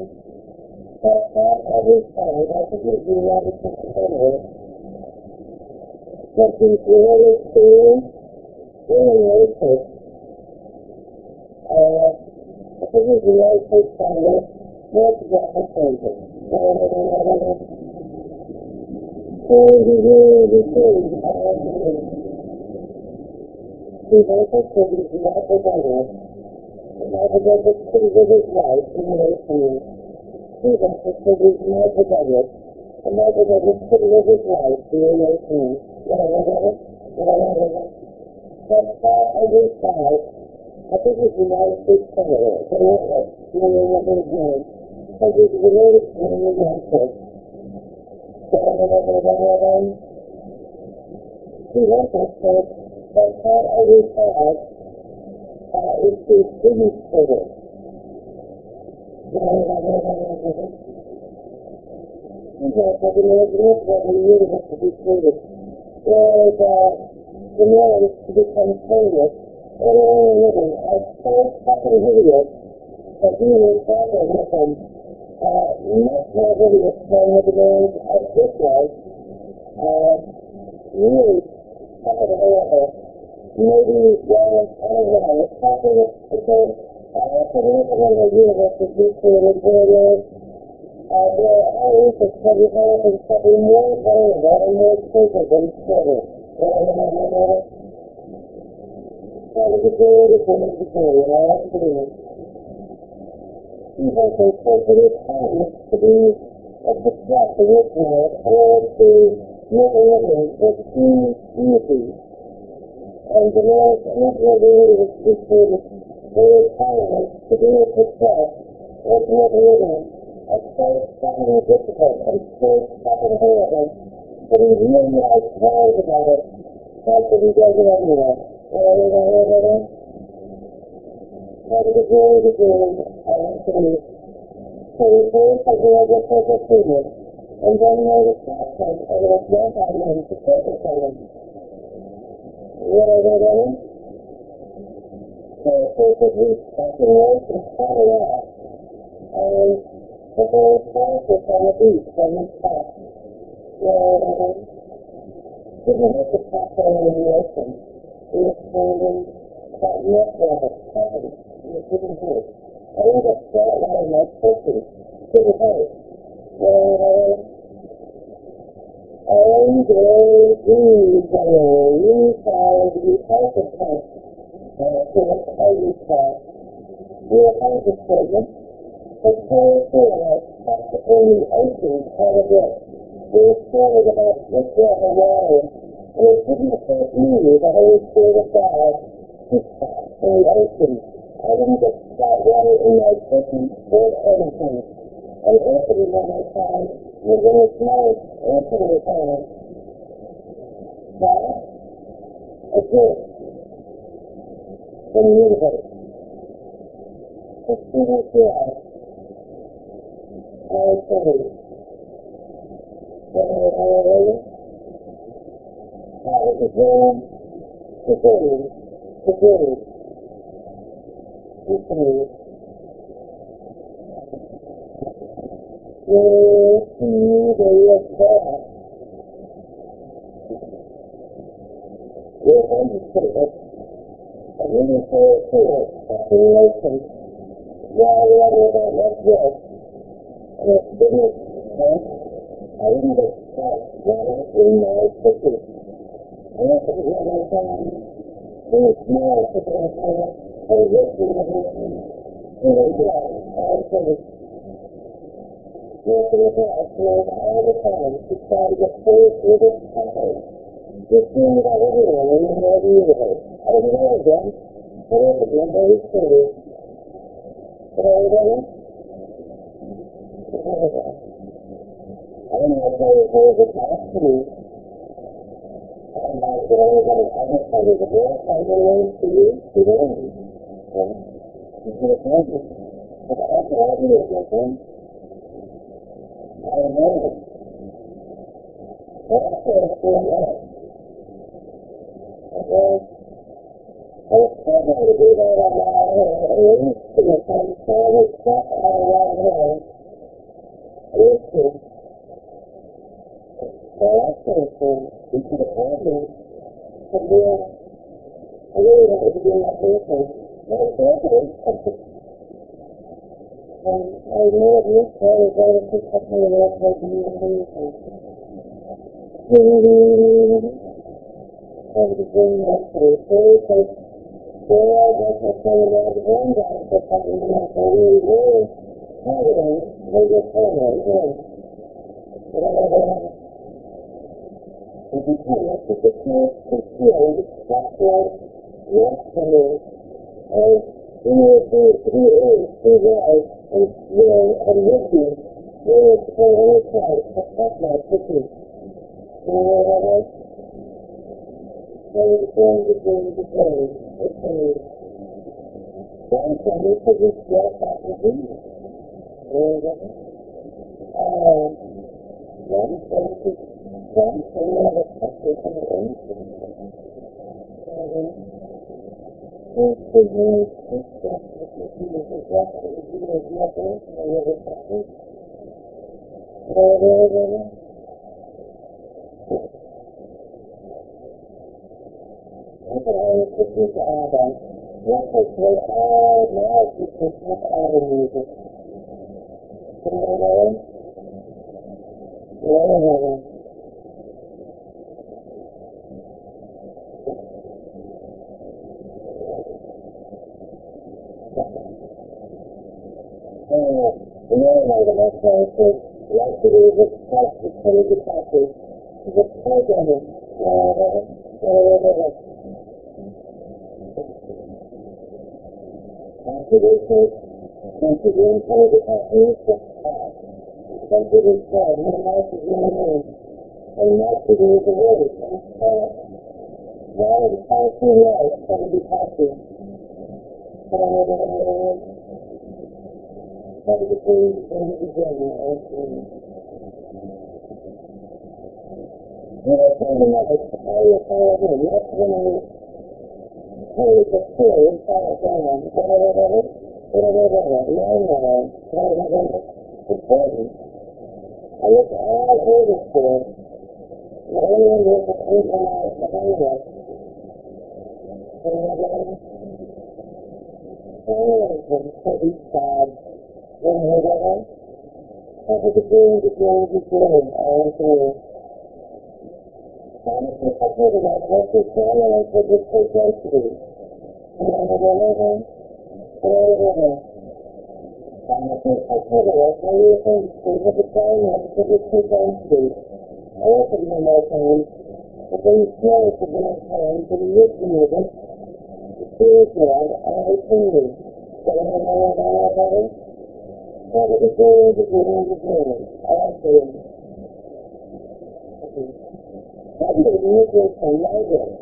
But not every time I think it would be rather consider what these really really really take. Uh, I think it would be really take from this, more to get the thinking. So we really be doing He's also said he's not the better. Not the better to live his life in relation He's also said he's not the better. And not the better to live his life in relation But far every side, I think it's the United States Senator, the you know what his name, because he's related to the United States. He also said that not every side uh, is to student children. He's also the Lord that the universe to be created. Whereas uh, the man is to become famous, and only living as so fucking hideous that he was traveling with him uh, the demands of this life. Really fucking horrible. Maybe, well, I don't know, I also look at the we created where there's uh, where our research can develop and something more vulnerable and more stable than children. That was a beautiful story, and I like to do it. Also said that it's kindness to be a success in this world or to make a living with true unity. And the Lord never really was appreciated for his kindness to be a success or to a living. It's so fucking difficult and so fucking horrible. But he like cares about it. That's what he does it anyway. That is a very good deal. I want to be. So we first have the other purple treatment. And then there was action and it was one by one to focus on them. What are they? So be fucking worse and cut it. And the whole process on the beach from the top. Where didn't have to on the ocean. We were standing that network company. It didn't hurt. I think it's that line my pussy. Didn't hurt. Where all day these are inside the architect to the architect. We are architect. The whole thing has to only open part of it. We were started about this level water. And it didn't affect me, the Holy Spirit of God, to in the ocean. I didn't get that water in my kitchen or anything. And Anthony, when I found, was in his mouth, Anthony found. That, a gift from the universe. The student our Savior. Hallelujah. Father, today, today, today, we pray. Will see the of God. We're going to say it. And when you say it to us, creation, while we are about that good, and it didn't, I didn't expect water in my kitchen. I don't think what I found very small to the other, or lifting of it, and it was, I said, working with us all the time to try to get it happen. You're seeing it all everywhere in the universe. I don't know again, but it's again very steady. But I don't know. I don't know if there is there is a task to me. I'm not sure everybody, I just tell you the girl, I don't know to you, to them. Okay? You have told me. But after all the years, my friend, I know it. But after it's going on, okay? Going to be that I'm out here. It is to get some solid stuff out of that here. too. Well, that's so We could have told me. But we're, I really wanted to do that person. But it's okay. And I know that this guy is going to pick up my work like me and me. I was doing that for a very first there I was a son of the one guy for something like that. We were having they were having again. And because of the chance to feel that was yesterday, and he is, he, he is, he was, and will, and will be, is for any but that's my cookie. You know what I mean? So it's going to be the to one Sunday for this that will be. And, Sunday, one Sunday, I was touching on the end. And, it's the very step that you do is the breath that you do is nothing, and you're the second. Blah, blah, blah. People always listen to ABBA. Yes, they play all night with Christmas ABBA music. Can you know. Uh, you know how the like to do with self to tell you the practice. The programming. Uh, uh, uh, uh, Contribution, contribution to the technique of thought. Contribution, no matter the name, and not to do the word, and thought. While in passing life, can be passing. Have the dream in the beginning and in. You know, something like, how you follow him, that's when I Holy the story and follow down. Whatever, whatever, whatever, whatever, important. I look all over for it. The only one was the people out behind us. All of them for each side. Whatever. Have a degree, degree, degree, all through. About what the challenge of the state density. Thomas was talking about how you think of the challenge of the state density. I also know my time, but then small to the next time to the youth movement, the spirit God, think me. So I don't know about it. But it is all the good and the good. I also That's the music from Margaret.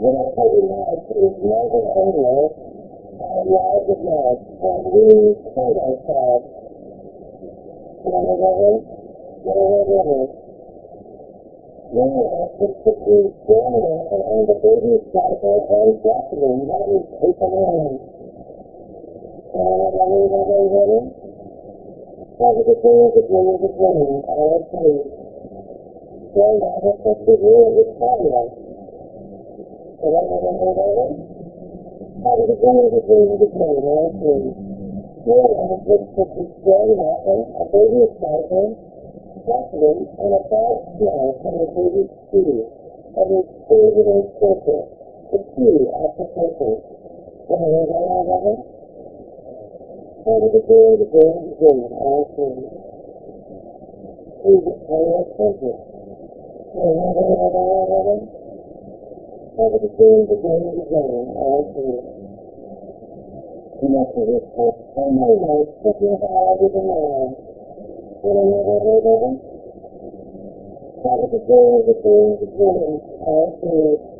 When I tell you now, it's Margaret Engler, and Lives of Love, and we killed ourselves. You know what I mean? Whatever. Yeah, it's the big formula, and, and the baby's got it, and gasoline, that is taken in. You know what I mean? What I mean? Sabe que tem esse plano de plano, a outra aí. Que é a responsabilidade de história. Será que não é verdade? Sabe que tem esse plano de plano, a outra aí. Que é a responsabilidade a baby cycle, gasoline, and a fast smell from the baby's pee, and its favorite circle, the pee application. What is that? Sabe que tem esse plano de plano, a outra aí. Please, I will thank you. Sabe que tem esse plano de plano, a outra aí. E nessa resposta, é normal, porque eu falo de demais. Pero no verdad, sabe que tem esse plano de plano, a outra aí. No, we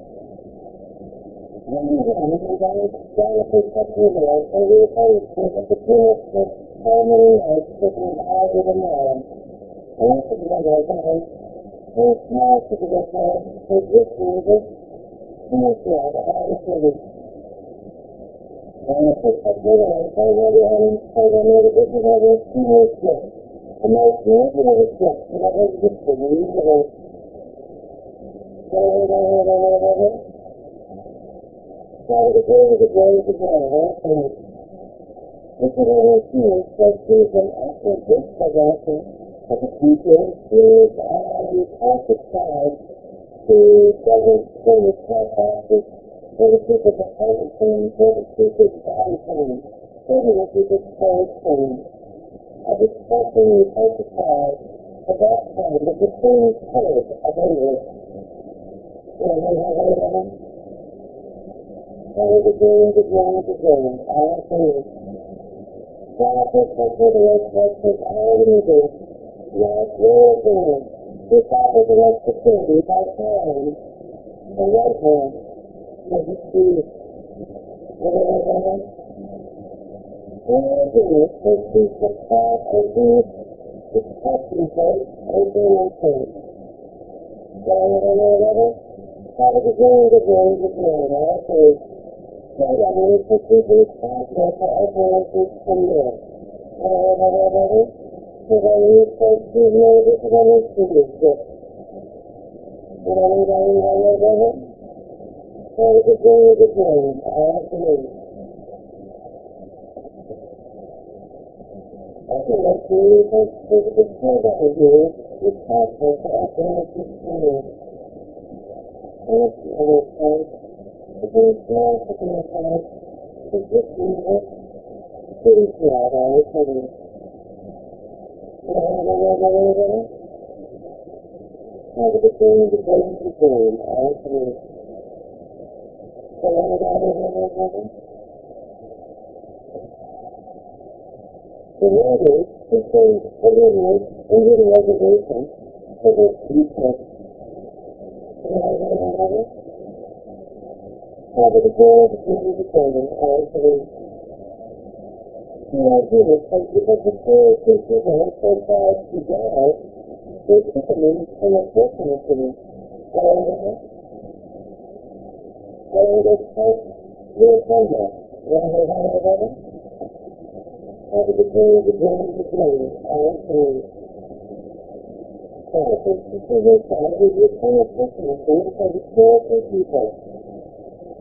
when you win, you guys try to put up with it, and we always think that the truth is so many nights taking all of them on. And that's what you guys are We're small to the good time, we're good to the good job, all the cities. And it's a good one, so we're going to play them with a bit of a two-way shift. The most negative shift, whatever you just believe it is. So we're going to now the day is a day is a day, right? And this is what we're after this progression of the future is on the opposite side who doesn't bring people that haven't people that haven't people that haven't changed. Of expressing opposite side of that the same code of English. You you know what I mean? There is the billion, bajillion, bajillion, all of all of the rest of the city the right the. What? We are doing it for Jesus Christ and these. It's touching faith and being faith. Going it on or. Seven fifty-three thousand for to. So you Thank you, the good girls to be inside, to get me up, to eat I don't know what I was I was the game to game, I was I was out of here, I was having. The ladies, who say, Olivia, the reservation, for their teachers, you know, I don't know over the goal of achieving the training or solution. CID is because the serious issues are identified together with happening in a personal city. Following the health, following the health, real hunger, rather than another, over the goal of the journey to training or solution benefits to see yourself with your full personal food for the spiritual people.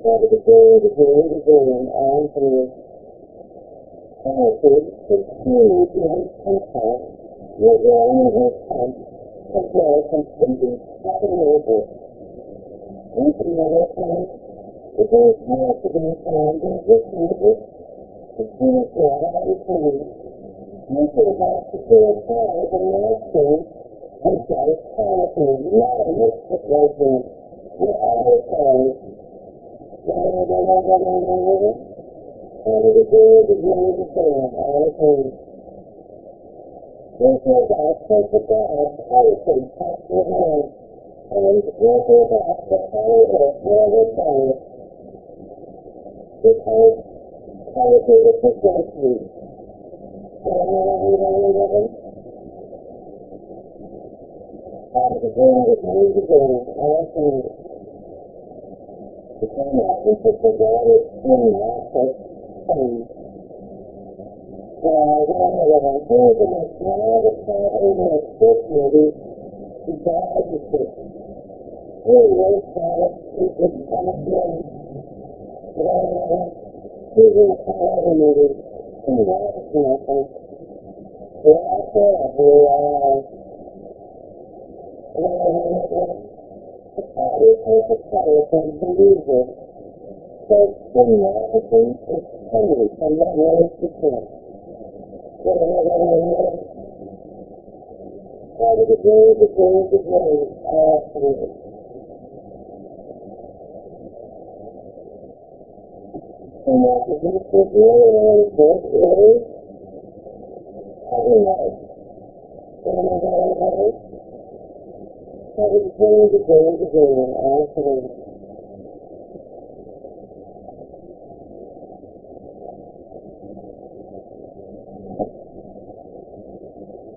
over the days of your little girl on through childhood continued beyond empire, where the only has come as well as completely unavailable. These another time, the very power to be found in this universe, the spirit God of eternity, nature is out to feel a the of love and satisfaction, not a mixed with love, but always always. Under the bridge is made the sand, all is holy. Therefore God said to God, the land, and therefore God the holy earth forever silent. This earth consecrated to jealousy. Out of the bridge is made. The come up and to figure out what's in that thing. So I ran out of ideas and I ran out of time over my first movie, The God of the Church. Really, really sad. It was kind of good. But I ran out of choosing a horror movie. Too radical, I think. But after I blew out, I ran out of the power of the power from believer. So criminality is holy from that rose to sin. Father, the day, the day, the day, all through. And that is the really, really good is having life. Father, the day, the day, the day, all through.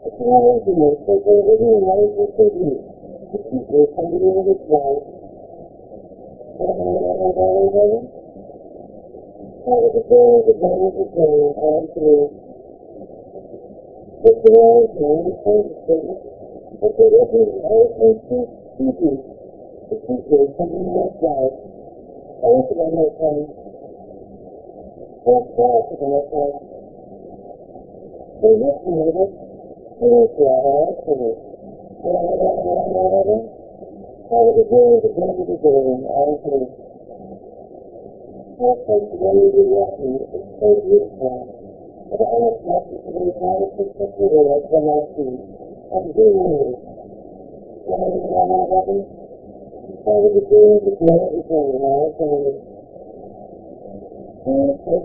Technology, so they're living in life with the youth. The people coming in with life. Father, the day, the day, the day, all through. But the man, is understood. But the living life and two people. The people coming in with life. Both of them are coming. Both both of them are coming. They're looking at us. Please, God, all through. Father, the day, the day, the day, all through. Help us when we do walking. It's so beautiful. But all of us is to be able to consider it when I see and do it. Father, the day, the day, the day, all through. Jesus,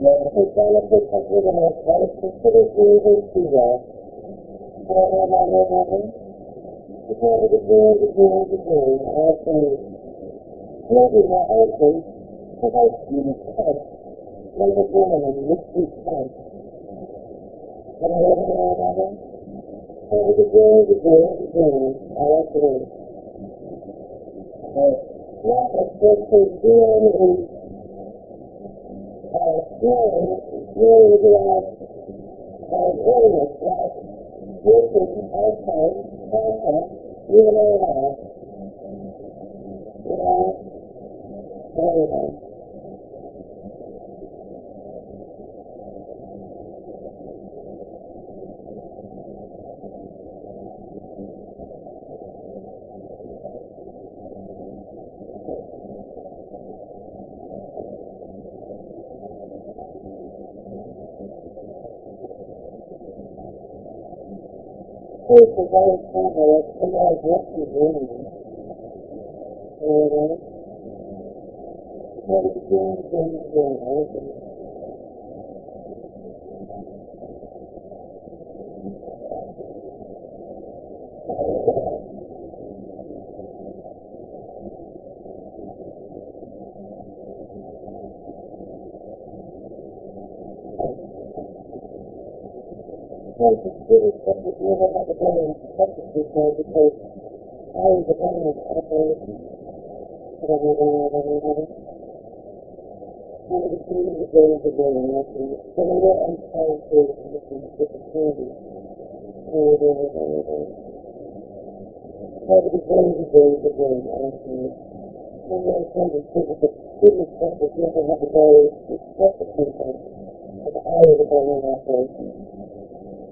Lord, take benefit of giving us what is considered evil to us. Father, Father, Father, Father, the day, the day, the day, all through. Maybe my husband, because I. I about it. Father, the day, the day, the day, all through. But not a person doing in uh, healing, healing the uh, illness, like outside, outside, even though that, you know. Here's the very simple, it's the Lord what you're doing. And, what it's doing, doing, doing, Because it's really stuff that you have to know, because I was a kind of operation. Whatever, whatever, whatever, whatever. One of the to go and nothing. So they to different whatever. Part of the to go and nothing. One of the things that people that really stuff that you ever have to go is stuff that people the of the. In the in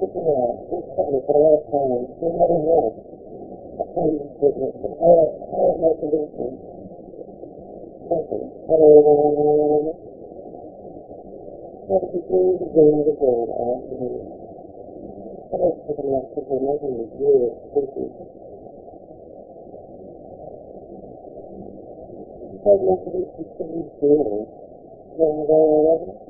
I think. Whatever, whatever, whatever, whatever. All the journey, the journey, the journey, last week. All my patients are real to the temple. Whatever, whatever, whatever, whatever. All the journey, the journey, the journey, last week. Maybe they're still running, naked, sticking out, this kind of all the time, no matter what. I can't take it, I have, my condition. Nothing. What the day, the day, the day, all through. I don't think I'm not be whatever. And we do, do, do, do, through. I want to be really thankful for his doing. Is my time.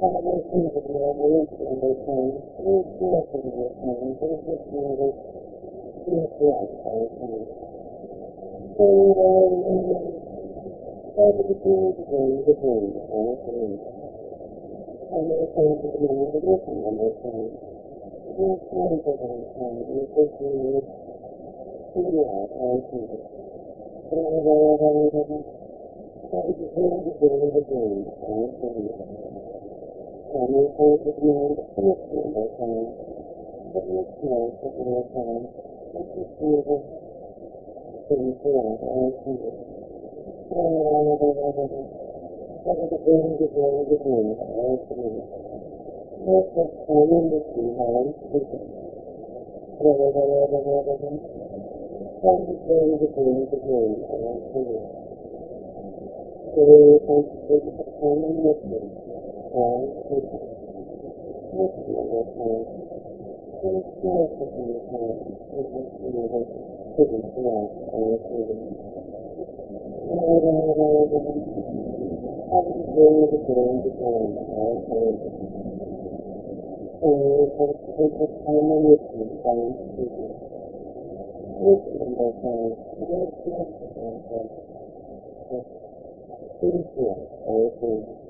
And it was easy to know, it was in their time, it was nothing in their time, it was just a matter of being correct all the time. So, um, started to do the game, the game, all the time. And it was going to be more of a listen on their time. It was really big on time, and it was really clear out all the time. And it was all over and over. So it was really the game, the game, all the time. Financial agreement with the American, with the experience the American, with the service, things beyond all fear. Going around with it, with it, with it, again, again, again, all through. Not just for industry, how I'm speaking. Going around with it, with it, again, again, again, again, all through. I'm speaking for industry and it's mixture with me. And it's nice to see you kind of you know, like taking care and it's really and I don't know what I was I was doing the game before and and and it was it was time on YouTube by speaking. YouTube and their friends, they're just and it's just it's here and it's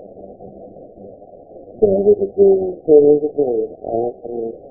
Standard Agreement, Standard Agreement, all right,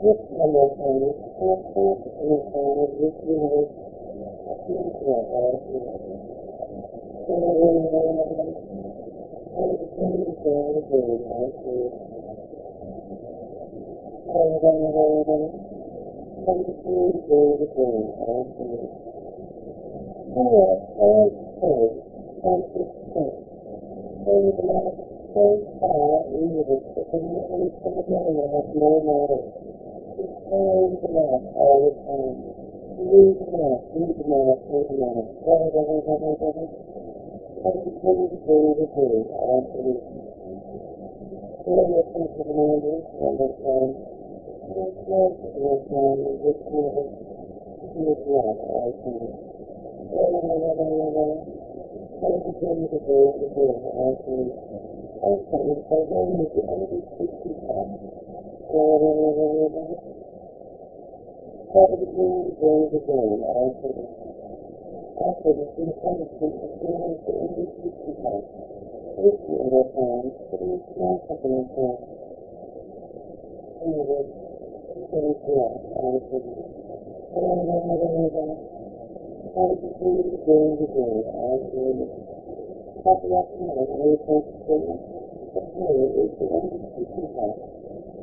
This this to to the to the no matter. It's always enough all the time. Leave enough, leave enough, leave enough. Blah, blah, blah, blah, blah, blah. And continue to do the do, absolutely. Whatever it comes to the number, understand. This love, understand, this universe, this love, I think. Blah, blah, blah, blah, blah, blah. And continue to do the do, absolutely. Okay, so then you can only speak to God. Try to begin to go the day, after the after the three punishment of feeling to only speak to God. This the other time, putting a small company of God. And it is very clear, after the Try to begin to go the day, after the Happy afternoon, and we take statement. The prayer is the God.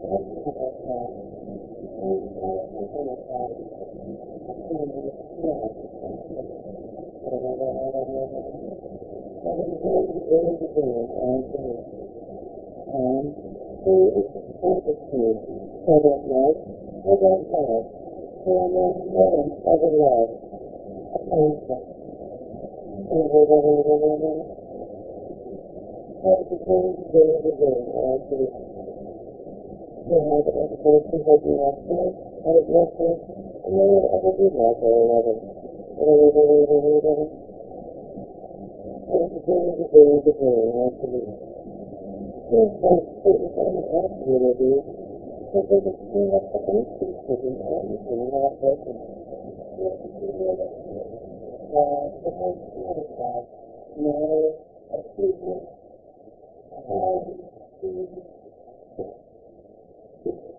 That's what that's not. And all of them are fine. And yeah. So the beginning to bring the day, all tonight. And who is the focus to? So that light, so that God, so that one of the love, a concept. How to begin to do the day, all tonight. So how to have a person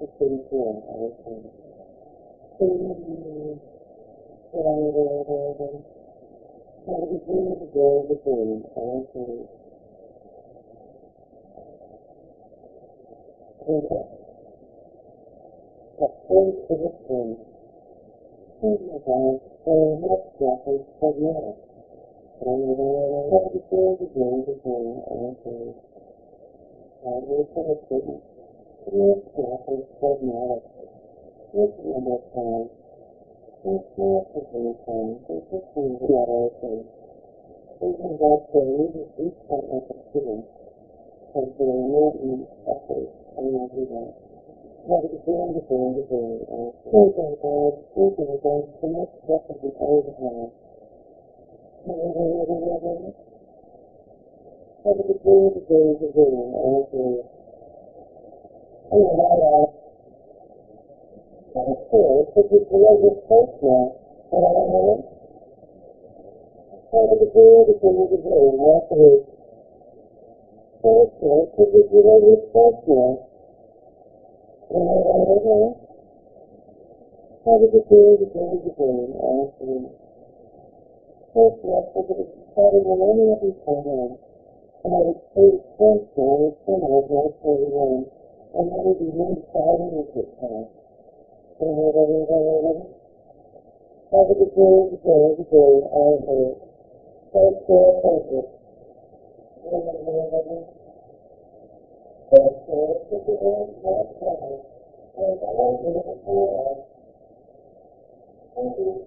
it's been cool ever since. Thirty years I was older than well, it was really the joy of the game, I went to and that first position saved I said no. I was older than well, I went to with careful pragmatic, with number time, with clarification, with history generation. We can go through each part of the student because they are not in effort and everything. What is doing the thing is doing, and it's still going good, still going good, the most stuff that we always have. Whatever it is, whatever it is, whatever the thing is doing is doing, and then I asked, that's cool, because it's the way you're supposed now. And I don't know. Have a good day, good day, good day, okay. That's cool, because it's the way you're supposed now. And I don't know. Have a good day, good day, good day, okay. First, yes, I could have started with any of these programs. And I would say the first one was similar to my 41. And that would be really exciting with this time. Have a good day, good day, good day, all day. Take care, thank you. Take care, good day, good day. And I want you to do it. Thank you.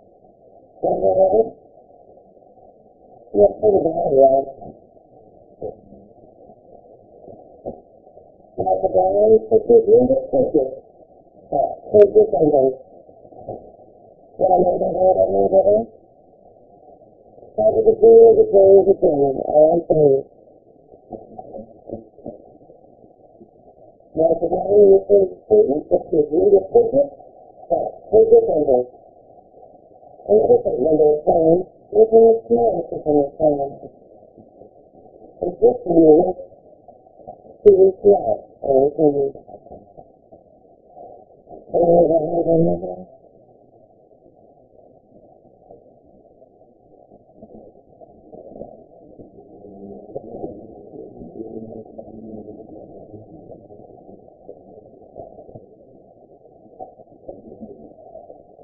our favor. Alright, you're pretty bad, right? Now the eyes that you made a wicked Take this under. What I know that I don't know that I Have a day, good day, good day. All day. Now the is a that this under. And it isn't number of times. Even a small amount of time. It's just you to reach out. Everything So you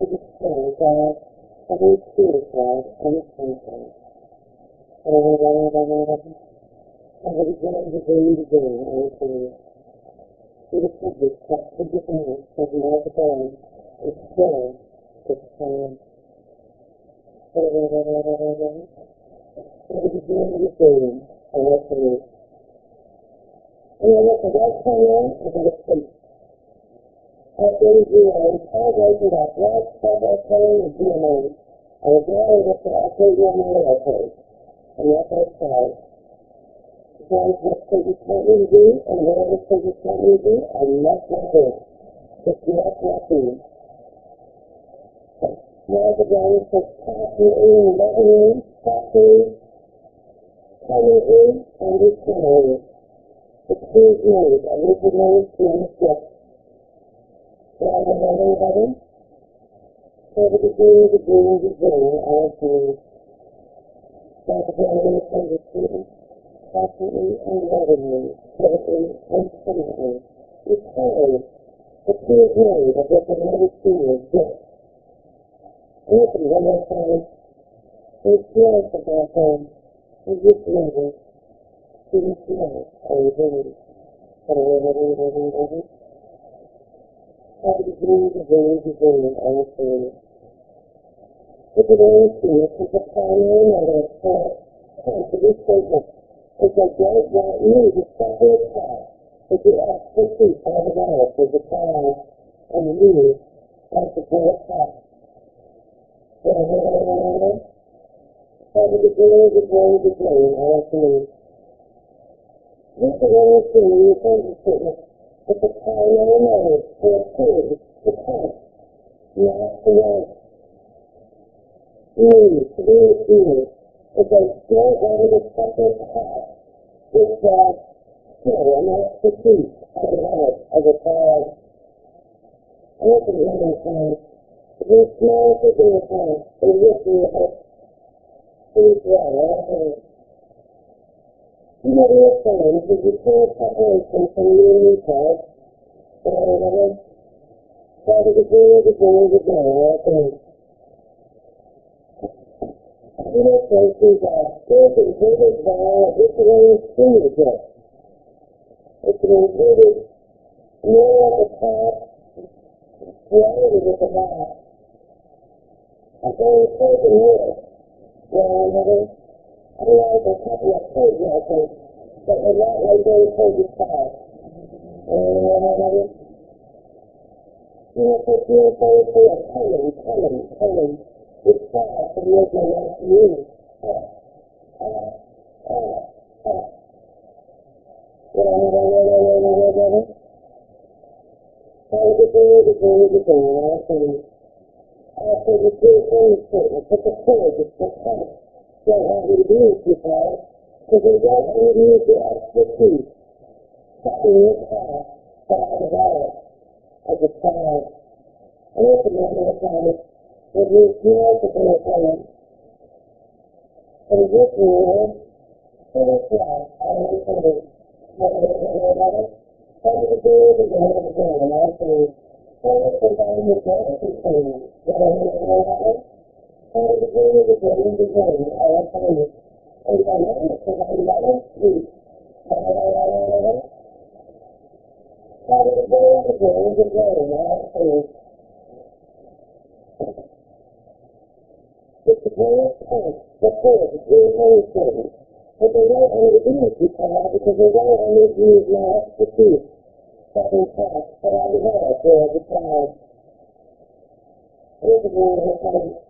say, it's in that time. Yeah, okay. It is subject to the difference of the other is still the same. It is doing the same, and that's it. And then what the right time is, is at a sleep. After you do a apologize for that right side of telling the DNA, and the DNA is the actual DNA okay. And the other side. Because what you can't really do, and whatever you can't really do, I must not do. Just not not do. Now the guy says, passionately and lovingly, passionately, tenderly, and eternally. The true made, originally in the gift. Now the loving body, so the degree, the degree, the degree, all three. Now the guy says, the student, passionately and lovingly, critically and tenderly, eternally, the true made, originally in the gift. Listen one more time. It's yours of our home. It's just yours. It's yours. Oh, baby. How do you breathe, you breathe, you breathe, all three. If it is, this is the primary mother for to this statement. It's a great white need to path. If you ask for peace, all the life is a and the need and to go a path. Father, the glory, the glory, the glory, all three. This is only you can statement. It's a no motive for a pig to come, not want me with you, if they don't want to suffer path with that skill and expertise the life of a child. I look at the other side. This small figure of God is with you at Please well, all things. You know your friends is a full separation from you and your child. But I never try to degree of the day of the day, all things. You know, places are good and good as well, it's the way it's seen good. It's an included more at the top, reality with the back. I'm going to take a minute well, another, otherwise a couple of page records that were not like very pages fast. And another, you know, for you to go through a column, column, column, with fast and make my life you. Uh, uh, uh, uh. Well, another, another, another, another. How to do the thing, the thing, all things. After the two things statement, put the forward, it's the front. Don't have you do it too far, because they don't want you to your expertise. Something in your past that I developed as a child. And it's a matter of time, it means multiple of them. And this year, finish life, I am saying, what is it about it? How to do it again and again, and I say, Todos contamos de todos sus sueños, de la realidad, todos los sueños de sueños de sueños, ahora sabemos, el valor que la realidad sí, para la realidad, todos los sueños de sueños de sueños, ahora sabemos. The superior point, the fourth, is very important, but they don't do it because they don't use my expertise having taught that I developed as a child. Of. In of in this it is. And I to go the things.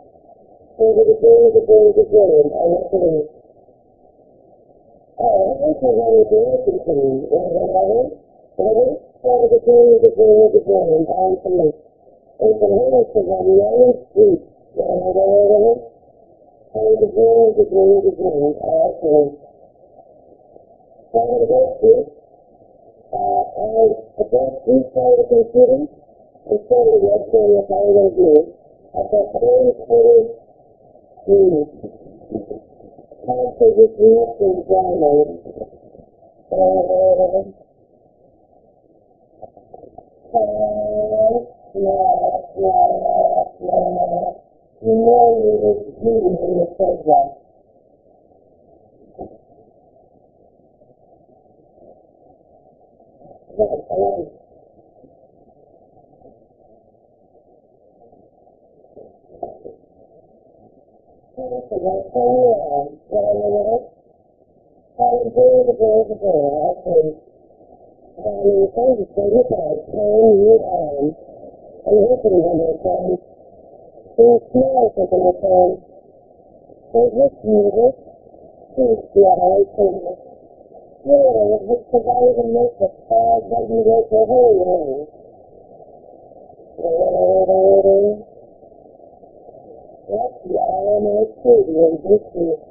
to go to the end of this place, we something with positive expertise has to something, with afternoon or something. Of? And was a new series of years ago, you I mean? Over the days of of I went to the Oh, the I? Over over the days of of days, I'm from the it's an illness of a young street, what I mean? Over the days of days of all things. Over the days of days, uh, I addressed each of the computer, and certainly that's what if I was you. I thought very clear news. Council this week in download. Uh, you know you was reading in the program. That's to work so well, well, you know, I was doing the girl the girl, I. And I mean, things are so look it, turn you on, and listen when they come. So you smell something they come. So this music, speaks to your heart, so yeah, it was provided and make the car doesn't go for whole room. That's the RMA studio, this. So.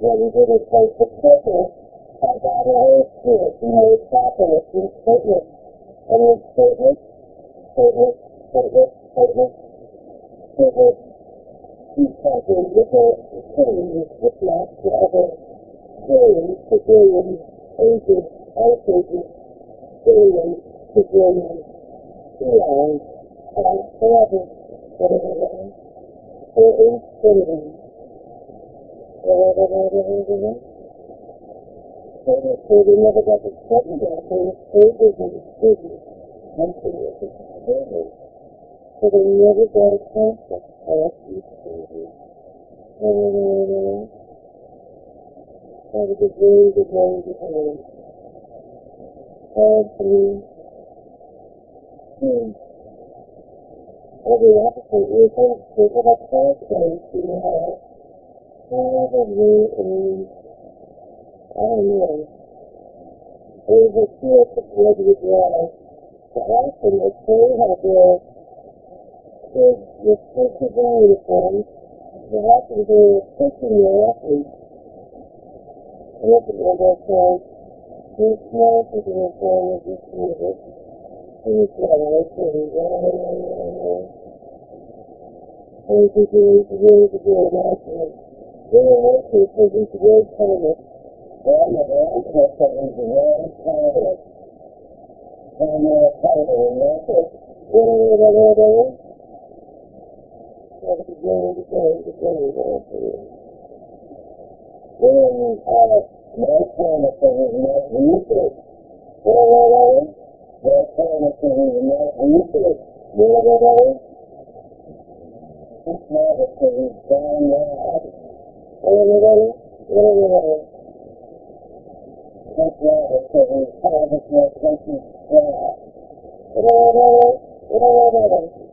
When you. And statement, talking with a change with not forever. Billions to billions, ages, all ages, billions to billions, eons, and forever, forever, for infinity. So we never got to study that, they were so busy, busy, hunting with the children. So they never got a chance to help these children. That was a very good way to go. All three. Hmm. Every episode we think there's a podcast we have. Probably is, I don't know, over here at the Bloody Drive. The often that they have their, their, their special uniforms. They happen to be pushing their athletes. Look at what they're saying. These small people are saying is this music. These guys, and Thank you, really, really, really, actually. Really, actually, for this word comment. Well, the answer to is very kind and you're kind of message. What are you going to do? What are you going to? What are you to? When, uh, my kind of thing is not useless. What you going to do? That kind of thing is not useless. What are you going to do? This medicine is down bad. What are you going to do? What are you going to do? This medicine is having your patient's bad. What are you going to do? What are you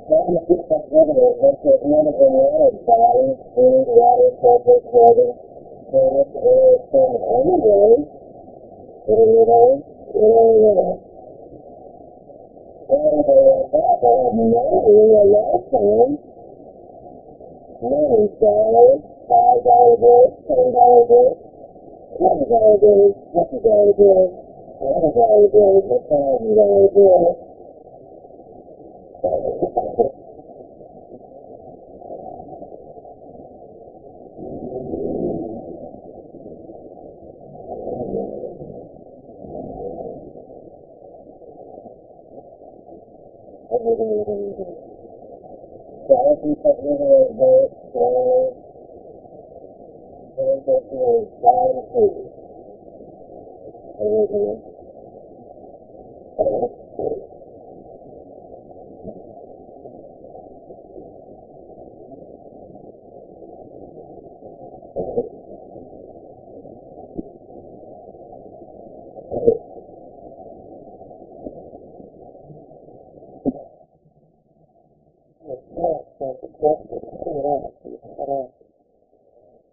to do? Trying to keep that regular versus medical water body, food, water, surface, clothing, service, air, sun, anyway. What are you going to do? What are you going to do? Many dollars, five dollar bills, ten dollar bills, twenty dollar bills, fifty dollar bills, hundred dollar bills, a thousand dollar bills. Thousands of little birds, flowers, and just really fine food. Everything.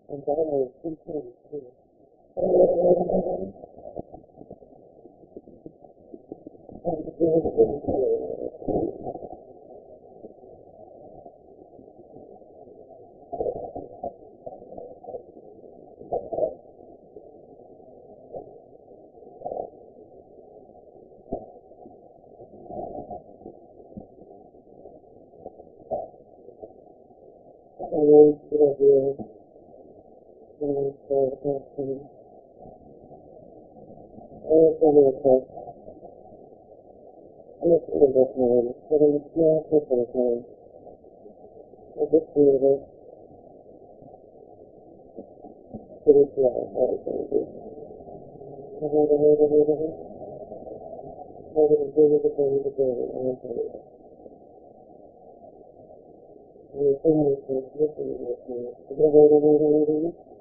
And then we continue to always review and for attention. Information. Look at this name, putting small people's name. Of this universe. To this life, what is going to be. Over the over the over the over the over the over the over the over the information, information, over the over the over the Maybe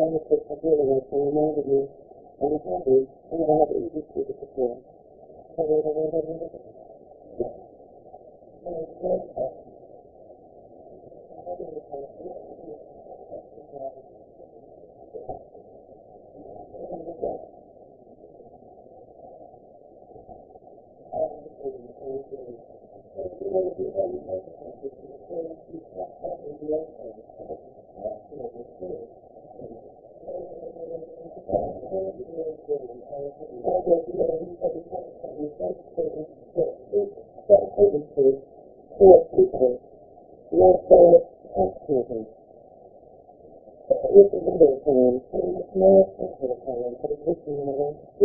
planes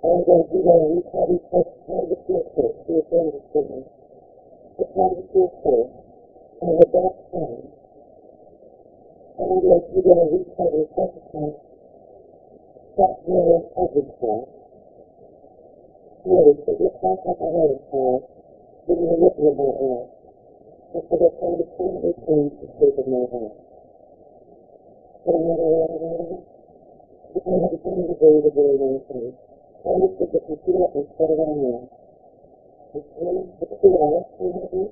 I'm going to go and probably touch on the future to a friend's children. The private future and the that side. And I'm going to go and replay and sacrifice that very of everything. Really, it looks like a hard time when you're looking at my eyes. And so they're trying to permanently change the shape of my eyes. But I'm not aware of it. Because I haven't been in a very, very long time. Vamos a repetir la tercera mía. Después de tu gracia,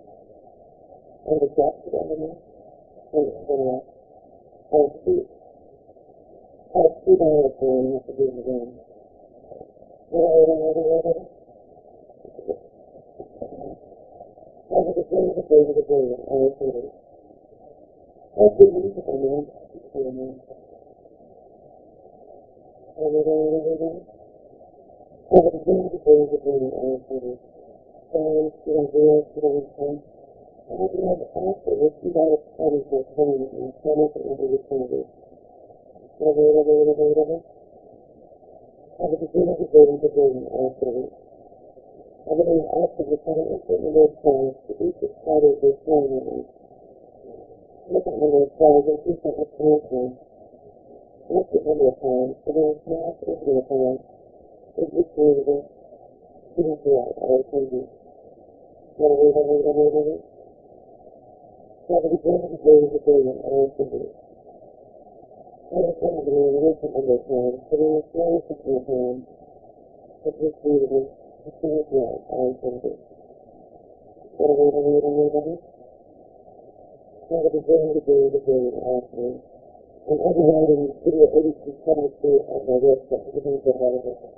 and the depth of evidence, and etc. Or see, or see the way it's going, what I'm with them. Whatever, whatever, whatever. Over the day, the day, the day, and all the day. Every week of the month, the month. Whatever, whatever, whatever. So that we the days of being angry, and to the real creation, and we have also received out of promise and pain and promise and every eternity. Ever, ever, ever, ever. At the beginning of the day, the day also. Everything also was to an infinite Lord's promise to each of Father of their family. Look at the Lord's promise and see that it's answered. Look at the Lord's promise, and there is mass infinite promise is recreated to be healed or to. You want to read and read and read and read? Now the beginning of the day is a billion or to be. Let us come to me and listen to this man, for there is no listen to him, but this readable, to see it healed or to be. You want to read and read and read and read? Now the beginning of the day is a billion or to be. And every you.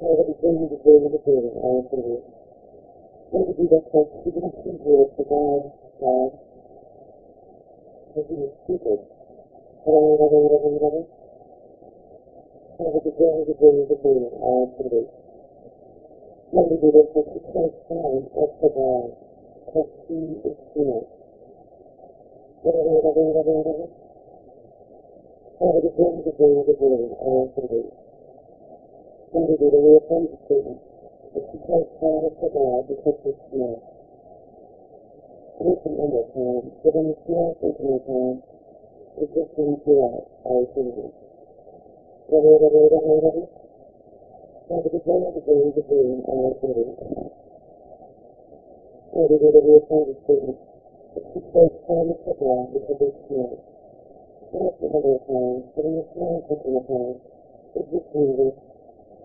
how that is going to go in the building all for you. What would you just like to the God, God? Because he was stupid. Whatever, whatever, whatever, whatever. How that is going to go in the building all for you. What would you just like to transform of the God? Because he is here. Whatever, whatever, whatever, whatever. How that is going to go in the building all for you she takes Father to God because she's small. Listen in their time, giving the small thinking time, existing throughout our eternity. Father, the dream, the dream, Father, the dream, the dream, the dream, want to do. Father, do the reaffirm the statement that she takes Father to God because she's small. Listen in their time, giving the small thinking time, it just existing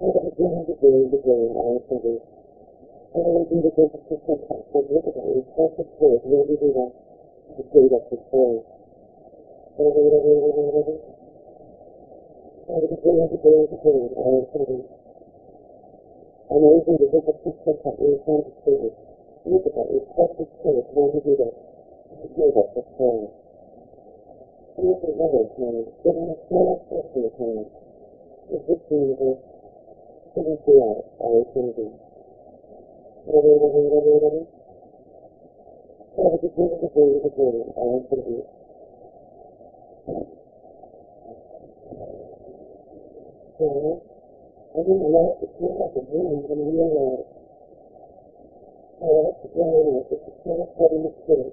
เราต้ม่ได้ที่ได้ดูดูอะไรสักอย่างอะไที่ดูเป็นที่สิ่งที่สำคัญไม่ได้ดูแค่สิ่งเดียวไม่ได้ดูว่าสิ่งเดียวคืออะารอะไรอะไรอะไรอะไรอะไรดูดูดูดูอะไรสักที่างอะไรดูดูเป็นสิ่งที่สำคัญไม่ได้ดูไม่ได้ดูแค่สิ่งเดียวไม่าด้ดูว่าสิ่งเดียวคืออะไรนี่คือเรื่องของการาป็นนักเรียนที่ทำ existing universe our eternity. Father, I didn't like to feel like a dream when you realize how that's the dream is, it's a small part in the spirit.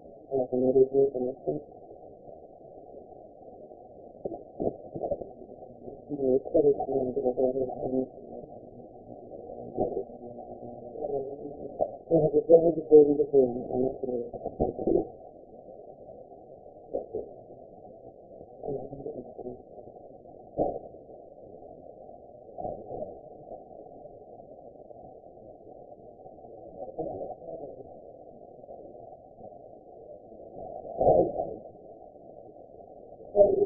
la señorita de conocer. De hecho, de la manera de la Pero que tengo que pedir que sea una manera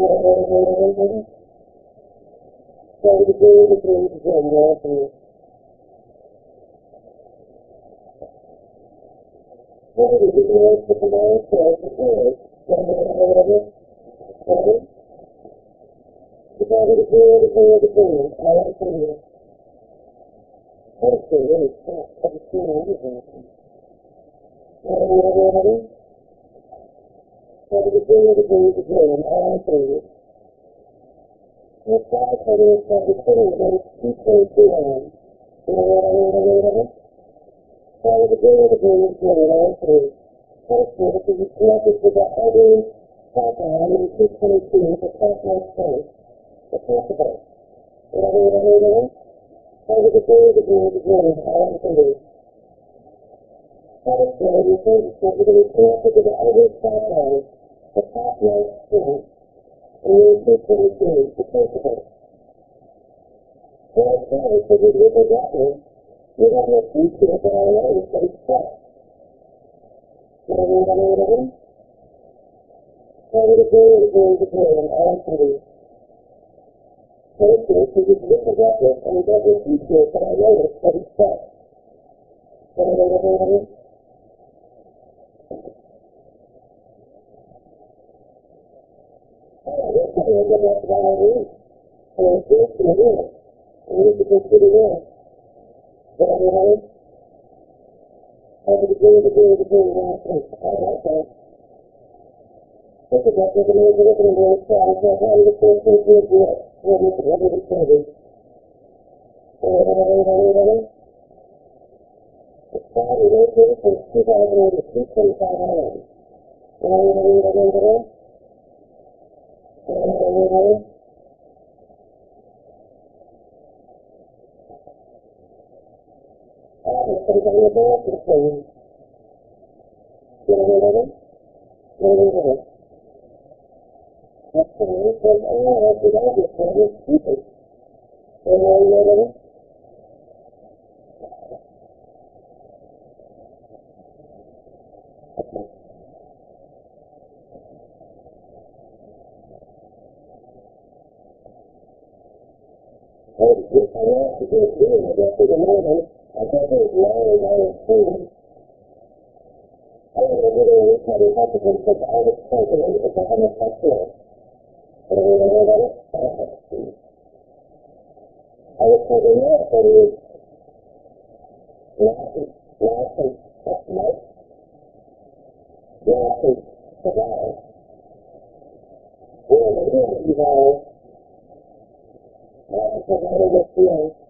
what it motivated everybody. So the green became the green national. What did you know for the knowledge of the world? Whatever. Whatever. The body, the green, the green, the green. I like to hear. That's the really stuff. I've seen everything. Whatever, whatever. For the beginning of the days of William, all. The five for the for the city of two point two on. Ready? For the beginning of the days of William, all three. First one is connected to the other compound in two twenty two, the complex space. The principle. For the beginning of the days of William, all three. First one is connected to the other compound the top right string in your two twenty two, the principle. For a story for the little record, you have no feature that I know that is set. Ready, ready, ready? For the beginning of the days of William, all three. One for the little record, and you have no feature that I know that is set. Ready, ready, ready? this Amen. Thank you. first being, I got through the morning, I got through the long night of food. I went over there and tried to help him put all this stuff in it, but I was not sure. And I went over there, I was not. I was thinking, yeah, but it was nasty, nasty, that's nice. Nasty, Well, Yeah, but here you guys. That's what I was feeling.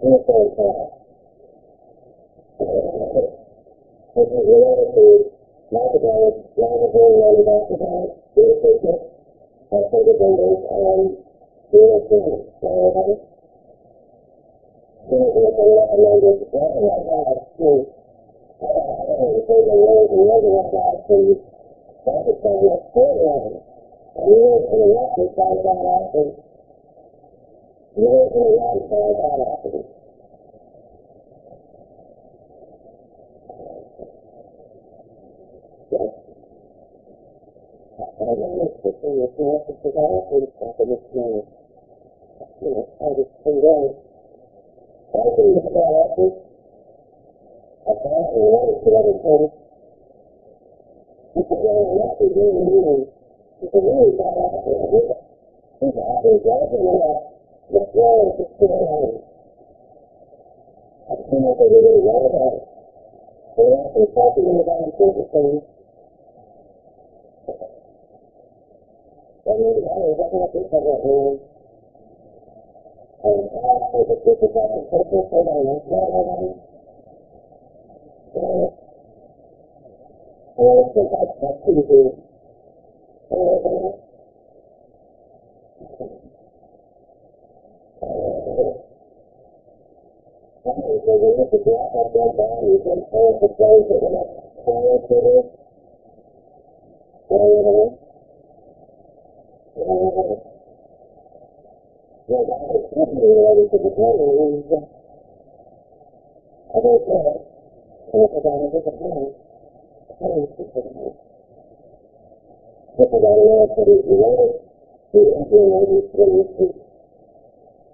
ไม่ต้องแค่ไม่ต้องเรื่องคือมาที่ไหนมาที่ไหนมาที่ไหนมาที่ไหนดูสิครับ I think of those um real things, you know what I mean? Things like a lot of language, whether or not it's true, I don't know if there's a language and whether or not it's true, that is something that's still wrong. And we live in a record by that often. You're going around all that I don't know if it's in all that stuff in this morning. You know, I just turned on. I think it's about. I thought, you know, it's other thing. He said, well, I'm meeting. He said, really, God, I think it's often driving enough. Before the Quran. I've seen what they really write about it. They're often talking about important things. That means, oh, it doesn't have to that means. And God has a super God and you, So we have to drop our dead bodies and pray the those that were not praying for this. Pray for this. Pray for this. Well, God is certainly related to the prayer is, as I said, talk about a different way. Pray differently. Talk about a way that is related to every lady's relationship.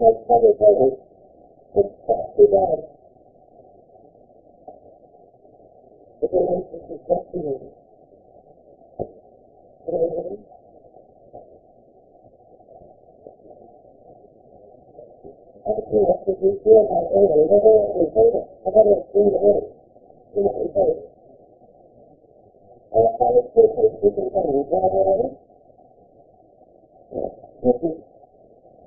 It better. It's not too bad. But the life is exactly it. But I really, I feel like if you feel that way, I never actually heard it. I got to assume the word. You know, it's like, I thought it's good for speaking from you.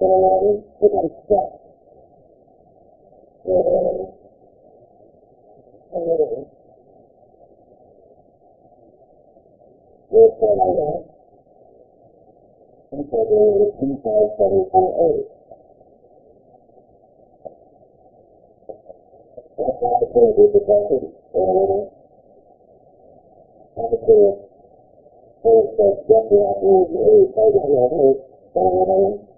I want to have past mothers. And even past mothers. Now, the way to do the other appetite, what I under, we follow the culture of worship in people. Now, the appetite. What I have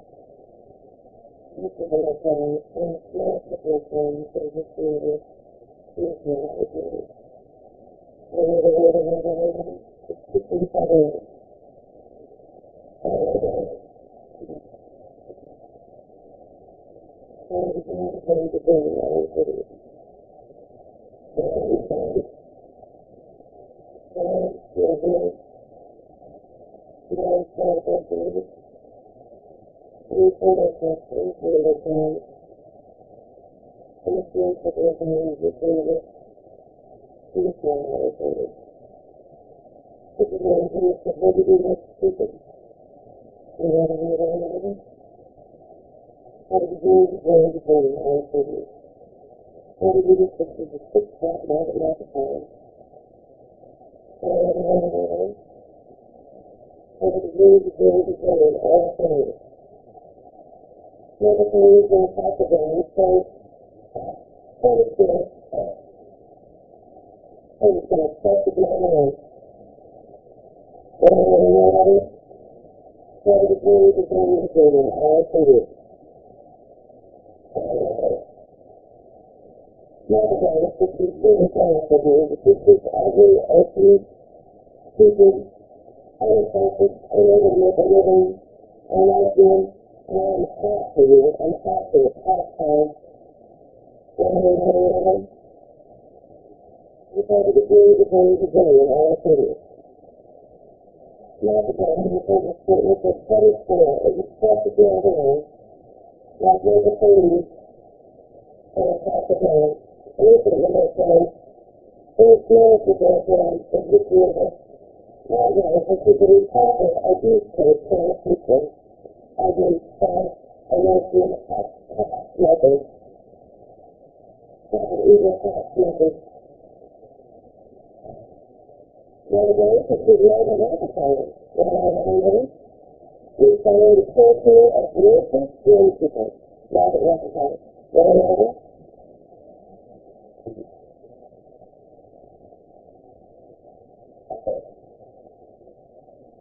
worship, we know that that's the power. When we have it, we just know that it as long as that's the it, it's the it together. When I of say. When I have it, how the very, very beginning, all of it. And the second thing is that we put it in a piece of land. And we finish it, but I just want to see something. Number two, five, seven, four, eight. And listen to your friends, to be small to the phone. And this year, the fourth year, all seven. There's another place in the spirit of the family of this year. Here's what I think. Look at all the lessons, start with it. Start with it. Right. Start with it, go to page 2008. And it on. Uh, keep it the clear. And it on. 15 years now, 45, 14. And it on. And it on. The start is going to be 40, 49. Keep it the clear. It's a good deal. It's the total top people.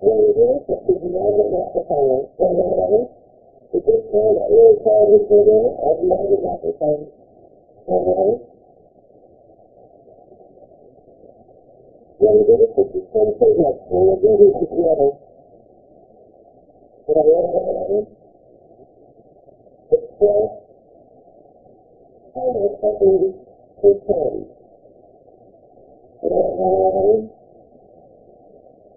And I just want to say something. Number two, five, seven, four, eight. And it on. And it on. And it goes, it goes, it goes, all three. It's a total top people. You're very certain. But it's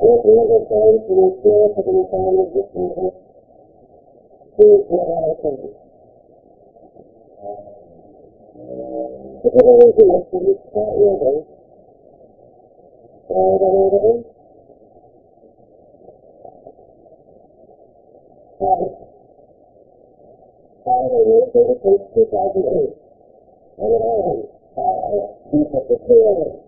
And it on. And it goes, it goes, it goes, all three. Today is the season of the time and the family and particularly my awareness of the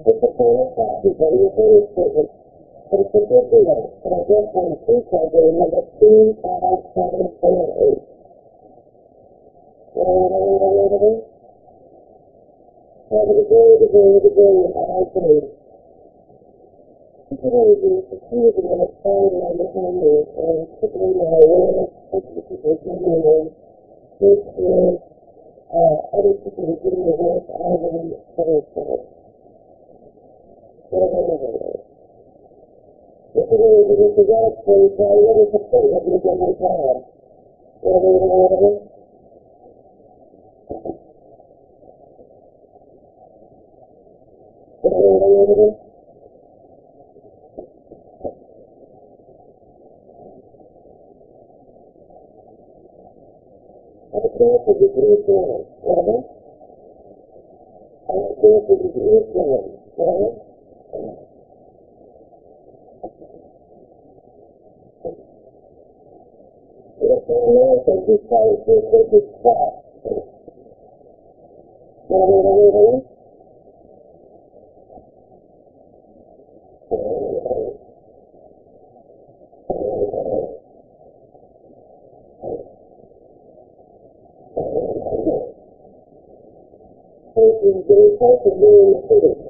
it is. Whatever it is, whatever it is. I can't forget the influence. Whatever. I can't forget the influence. Whatever. If the American decides to take its spot, whatever, whatever, whatever. person getting close to being in the whatever. And another couple on here, but I'm going to say something about the home. Whatever, whatever, whatever. From the beginning to the end, beginning, all three. And the same as that group in the time, yes, yes, if you're going. But you see this, it is that all three. Whatever, whatever, whatever. From the beginning to the end, beginning, all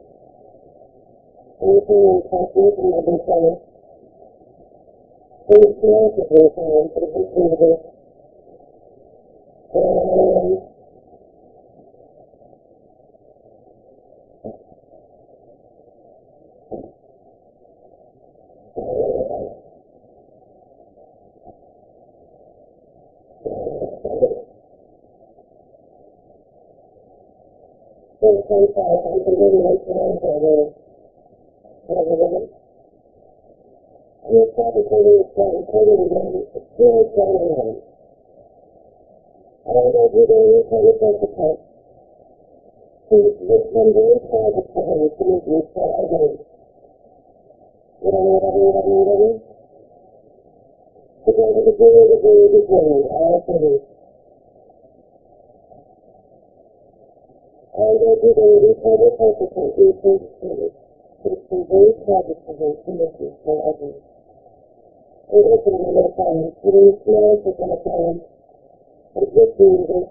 time. Any chance of the time for the beginning of this. Whatever, whatever. 25 and continuation on there. Whatever. And it's it's still going on. I don't know if you're going to tell you about the part. Please, this number is called the cover, it's going to be so again. Whatever, whatever, whatever, whatever. Because of the glory, the glory, the glory, all things. And as you go, we have a purpose of each spirit. It's been very tragic for to make you so ugly. It is in the time, it is small for the time. It just means that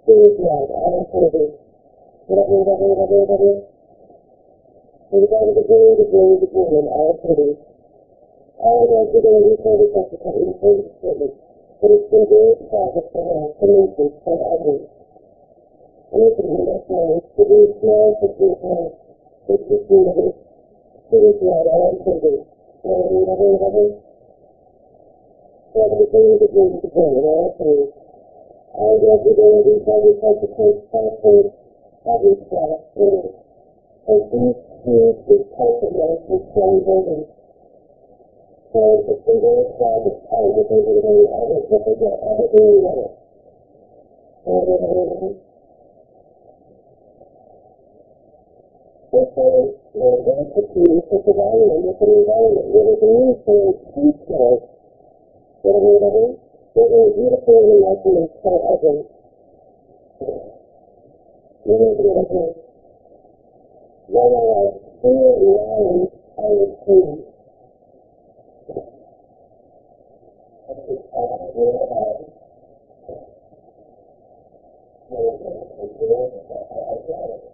spirit love, all things. Whatever, whatever, whatever, whatever. And God of the glory, the glory, the glory, all things. All of the glory, we have a purpose of each spirit. But it's been very tragic for them to make you so ugly. Listen to this one. To be small to be small. Spirit blood, all I'm thinking. Whatever, whatever, whatever. Whatever, whatever, whatever, whatever, all things. I guess we're going to be close password. Every class, really. And these things, this culture, this strong building. So it's been very tragic. I was just able to do other, but they get other doing better. Whatever, whatever, whatever. Porque los derechos civiles se dan en nuestro lugar, yo lo que digo es que teachers, pero mira, pero beautiful relations for others. You know, beautiful. When I was still lying, I was is very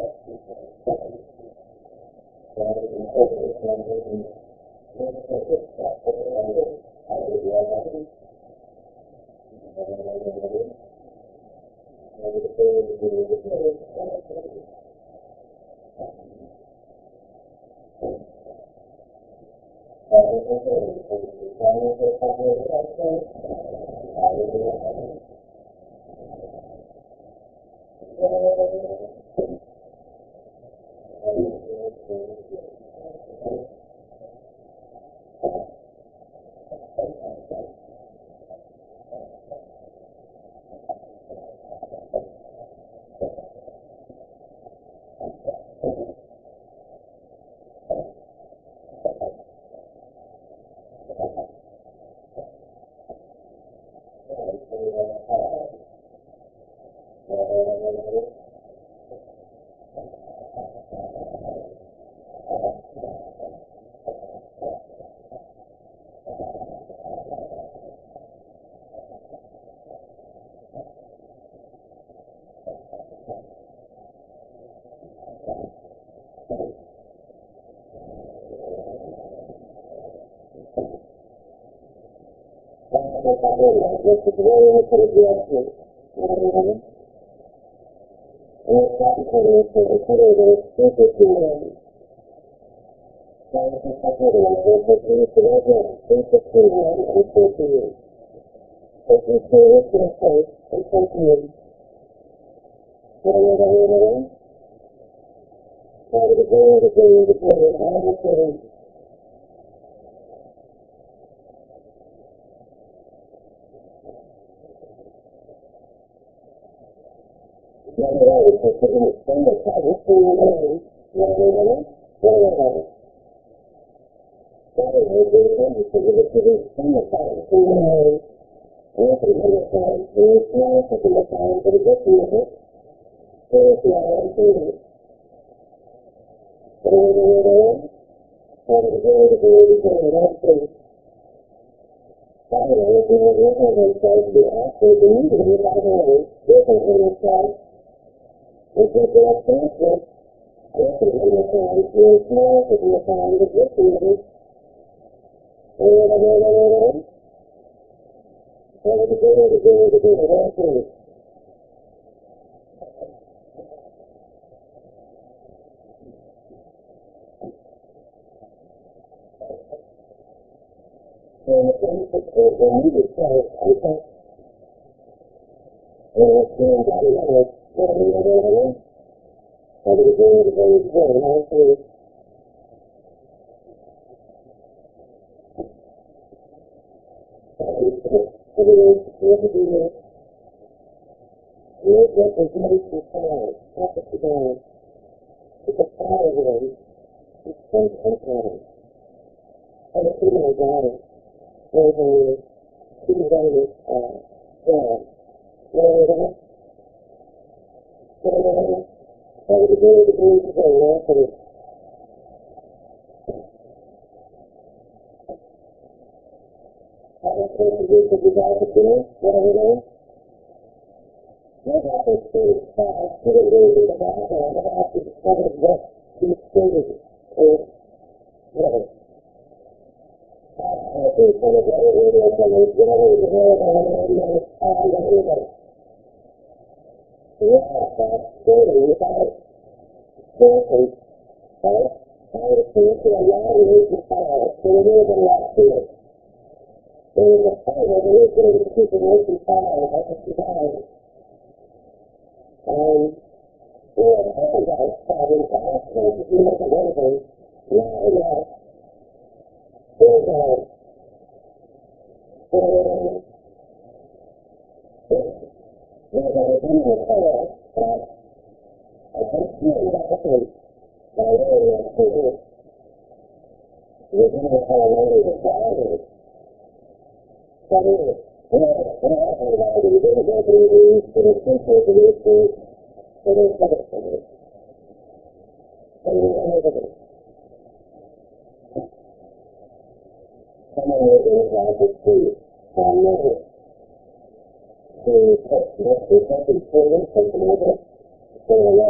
it's not Thank you. See this in a place, and thank you. What are you going to do? Try to go to go to go to all the things. Number one, it's just an extended project for your name. You know what I mean? What do I have? That is a good thing because it is an extended project for your name. And it's a good time. And it's not a particular time, but it gets you it. So it's not a thing. What do I do with it? Try to go to go to go to all things. By the way, if you were looking at themselves, you actually believe in it by the way. With this reference, recently refined to a small to be assigned with this unit. And I'm going to run And we're and to and to and reference. And the things that are needed, so I think, and it's being done now what I mean by that is, by the beginning of the day is good, and all through everything you to do is make what is most required, not what you don't. And it's even my daughter, over here, she that would be very good to say, no, for this. I don't think the group of the guys are doing, whatever it is. No doubt this state is bad, but it really is a bad thing, but I have to discover what these stages or whatever. I think some of the other radio programs, whatever is available on the radio, are on the radio. Yeah, that's true. You got it. Seriously. Right? I refuse to allow you to fail for the reason that fear. There is a fear that is going to keep of from fail as a society. And we have all those problems, all kinds of things that are going Now, where there was only a prayer that I had feeling about the faith that I really had to do. There's only a hallelujah that follows. So, you know, when I asked about it, it was like a news, it was simple, it was true, it was better for me. And it was everything. Someone was in the house of truth, so I know it. คือพบรถหรือพบติดผู้รู้ผู้รู้เนี่ยเป็นอะไร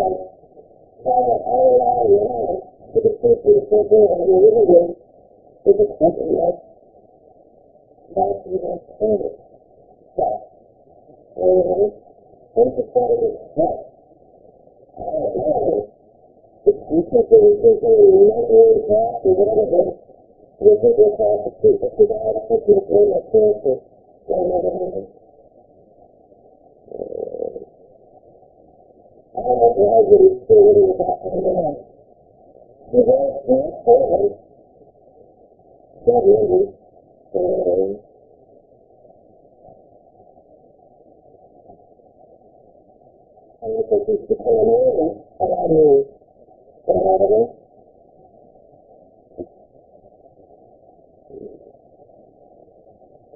ถ้าเอาเวลาหรือไม่จะเป็นผู้รู้ผู้รู้อะไรอย่างนี้เองจะเป็นผู้รู้ได้ที่เราเป็นแต่เออผมจะไปเนี่ยเออเป็นผู้รู้ผู้รู้ผู้รู้แล้วเออจะเป็นอะไรเนี่ยจะเป็นผู้รู้ผู้รู้ผู้รู้แล้วเออจะเป็นอะไรเนี่ย I don't know why you would say anything about the man. He was not forward. Not really. Um, I don't think he's become an animal, but I knew. But I don't know.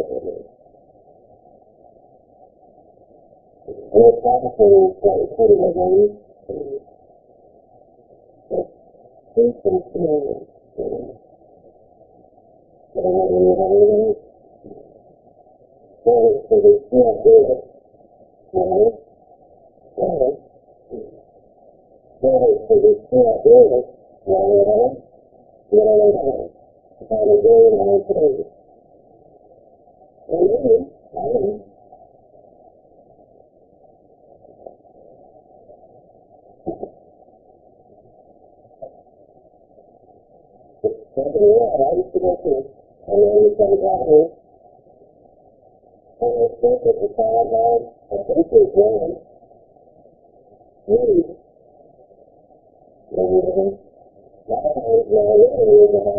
explicitly. And it's obviously what we could have done. It's truth and feeling. Did I not read everything? Well, so we can't do it. Really? Really? Really, so we can't do it. Really, really? Really, really? If I'm doing it, I'm doing it. Amen. Amen. Something wrong. I used to go to an Anglican garden. And I think it was all about, I think it was one. Read. And that was my living room that I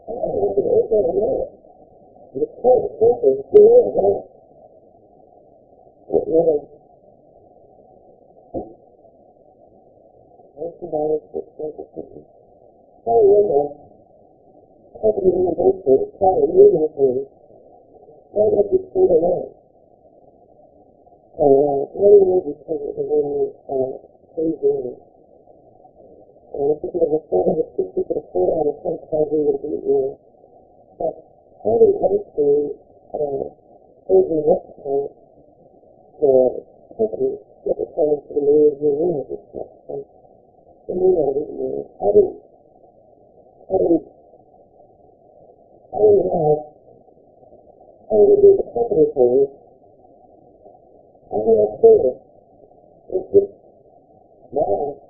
I know. What is it? I can figure out that how you like it, you are perfect. I don't know. I don't know. I don't. The of perfect, you that. Somebody just said to me, I remember having in the basement, trying reading things, right up before the night. And one of the because it was in uh, Beijing. And if it was a of ten we would be here. But went to uh, Beijing West Coast, the company, the chance to the room and stuff. And me, I didn't know. I didn't, I didn't, I didn't have, I didn't do the company thing. I didn't have. It's just.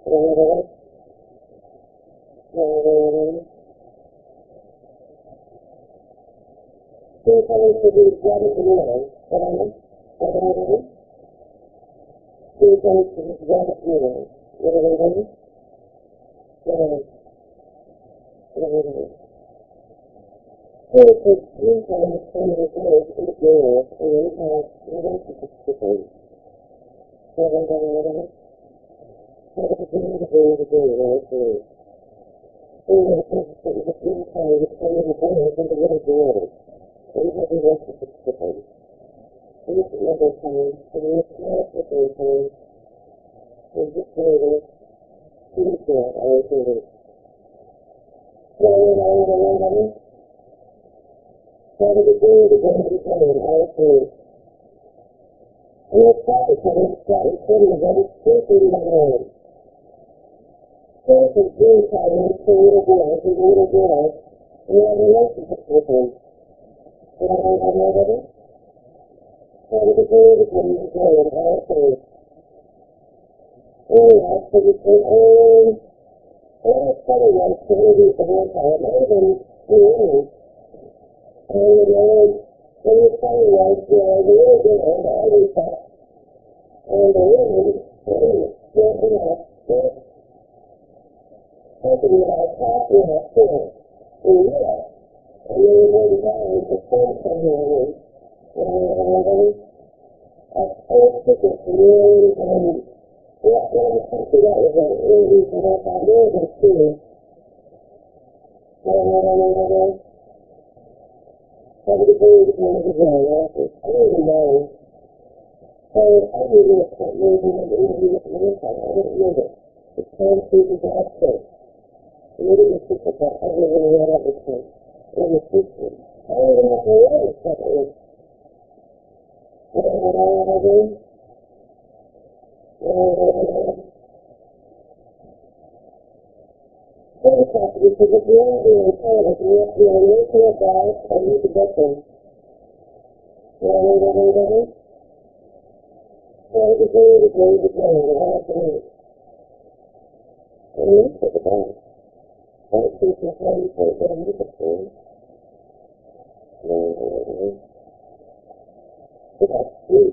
Prayer, prayer, Two times to be gathered together, what I mean? What I mean? Two times to be gathered together, what I mean? What I mean? What I mean? Two times three times to be gathered in the world, and then have relationships with them. What I mean? What I mean? How to begin to do the day, right there. And then the person that was three times to come in the world, and the little girl. We have relationships with. We we their we. So, you know, the to to to the in the to little little girls, we. What I mean, that is. So the degree of the how it goes. Oh, yes, so say, oh, oh, it's funny, like, so it is the whole time, then, you know, and you know, when you say, like, you know, the little of all these stuff, and the women, oh, yeah, you know, they're talking about talking about things in Europe. And then you go down to Fort Somewhere, and a whole ticket to New Orleans, and what, what I country that was an English and what I knew was too. What I know, I know, I know. How to go to one of the grand office, I don't even know. So I knew this, but maybe when the interview with the inside, I didn't weli isu fuqaa arnigan yeeraa dhigtay laga siisay anigu maxaa istaaqay waaraadeen Intaas isugudyaa inay ka wada dhiyaanaytana daawad ayuu badan. Waaraadeen way isugu dhigay dhigay waaraadeen. Inuu ku dhigay. All people play for their Liverpool. But that's true.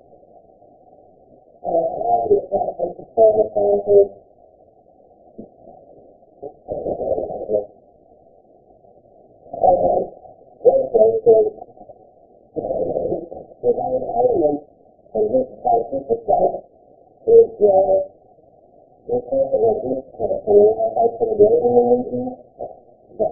I was going to do, I was going to do, uh, one thing to see, uh, everybody is going to talk about, uh, uh, the problems, the circumstances, divine element in this crisis itself is uh, the person of this person I in the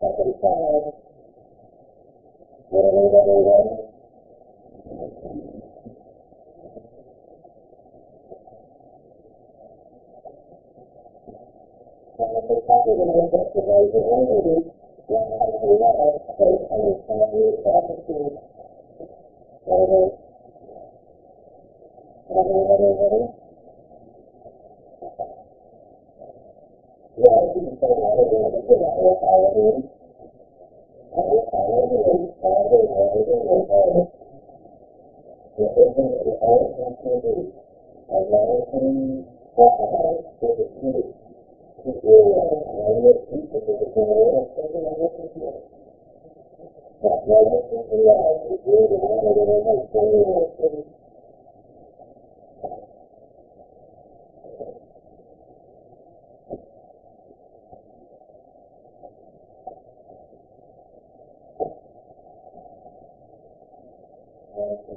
second side. Really, really, really. And if they tell you to raise your own duty, you'll 100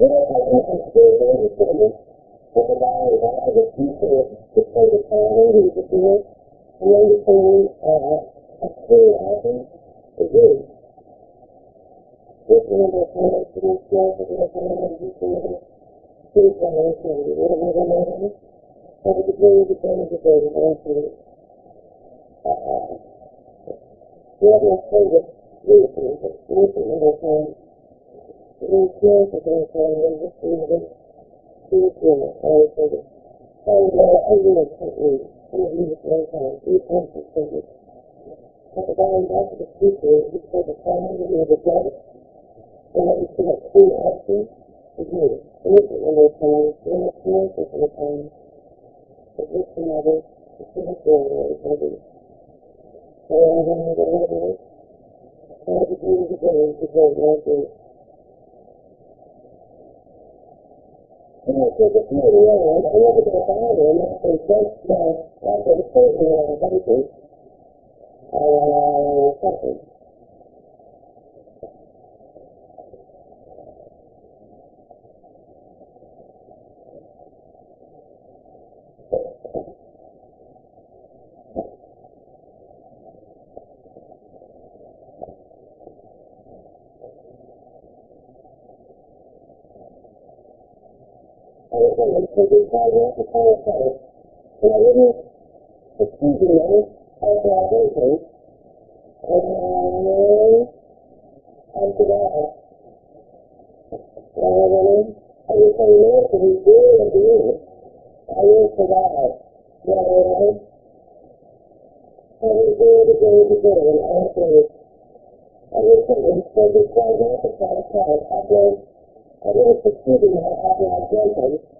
When I was ministering in the city, with the guy that I to play the piano, he was a Jewish, and they were singing uh, a school album for Jews. This number of times to be scared to get a family and teach another Jewish generation, you would have never known him. So the degree of the day to day, the answer is, uh, we have no friend with Jewish people, limpieza que nos habíamos recibido, limpieza para. And uh, I really can't read. I'm not reading for a long time. These words are so good. But the guy in back of the future, he said the family and that he should have is me. And this is another time, and time. But this is another, this is a girl. So I'm going to get a other one is yeah, the other one is After the few years, I never got by them after just the, after the certain basis. Uh, to to call it out. And I didn't excuse me I heard him. And I forgot. And I was saying, Lord, to be good and good. I will survive. But I was good to go to go. And I was. I was saying, so to call it out. After I didn't succeed in that after I him. And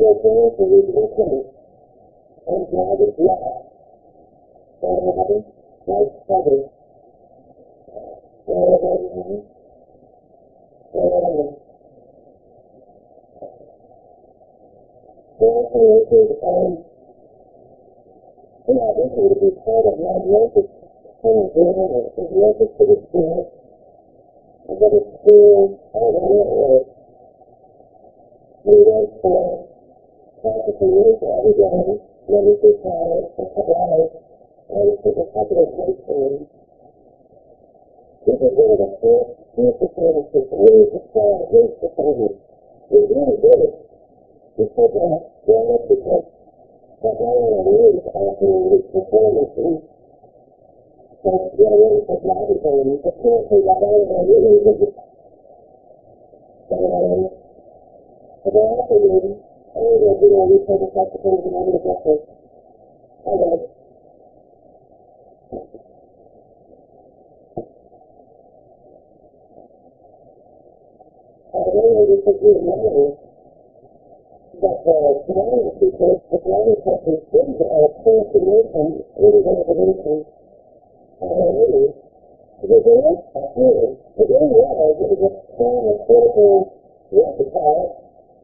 God can see forward and to God is love. So everybody, like feathers. So everybody, so everybody. Therefore, it is, um, know, this would be part of my message from the Lord, his message to the Spirit, and that it's still all the network. We went for practicing this every day, Monday through Friday, for a couple hours, and it's a days for me. This is one of the first few performances, and need to start his performance. We really did it. We said that, well, because but now I knew after his performance, and so get ready for Bobby Bone, the character got on and really did um, but I also knew, I knew that, you know, said the saxophone and I would have got this. I did. I really did think you know that the blind people, the blind person didn't uh, transformation, really revolution, uh, really, because they weren't here. The day was, it was a strong political repertoire.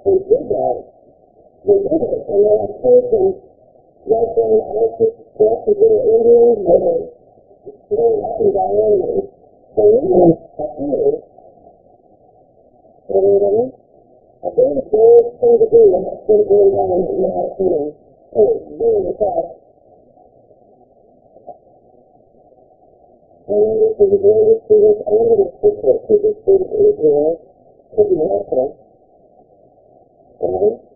They did that. They did it. And then I told them, like when I took left to go to India, they were going up and down, and so we were what I mean? A very bold thing to do, and that's been going on in my opinion. Oh, very fast. And then this is the greatest student, I'm going to to this student Israel, to. Right? And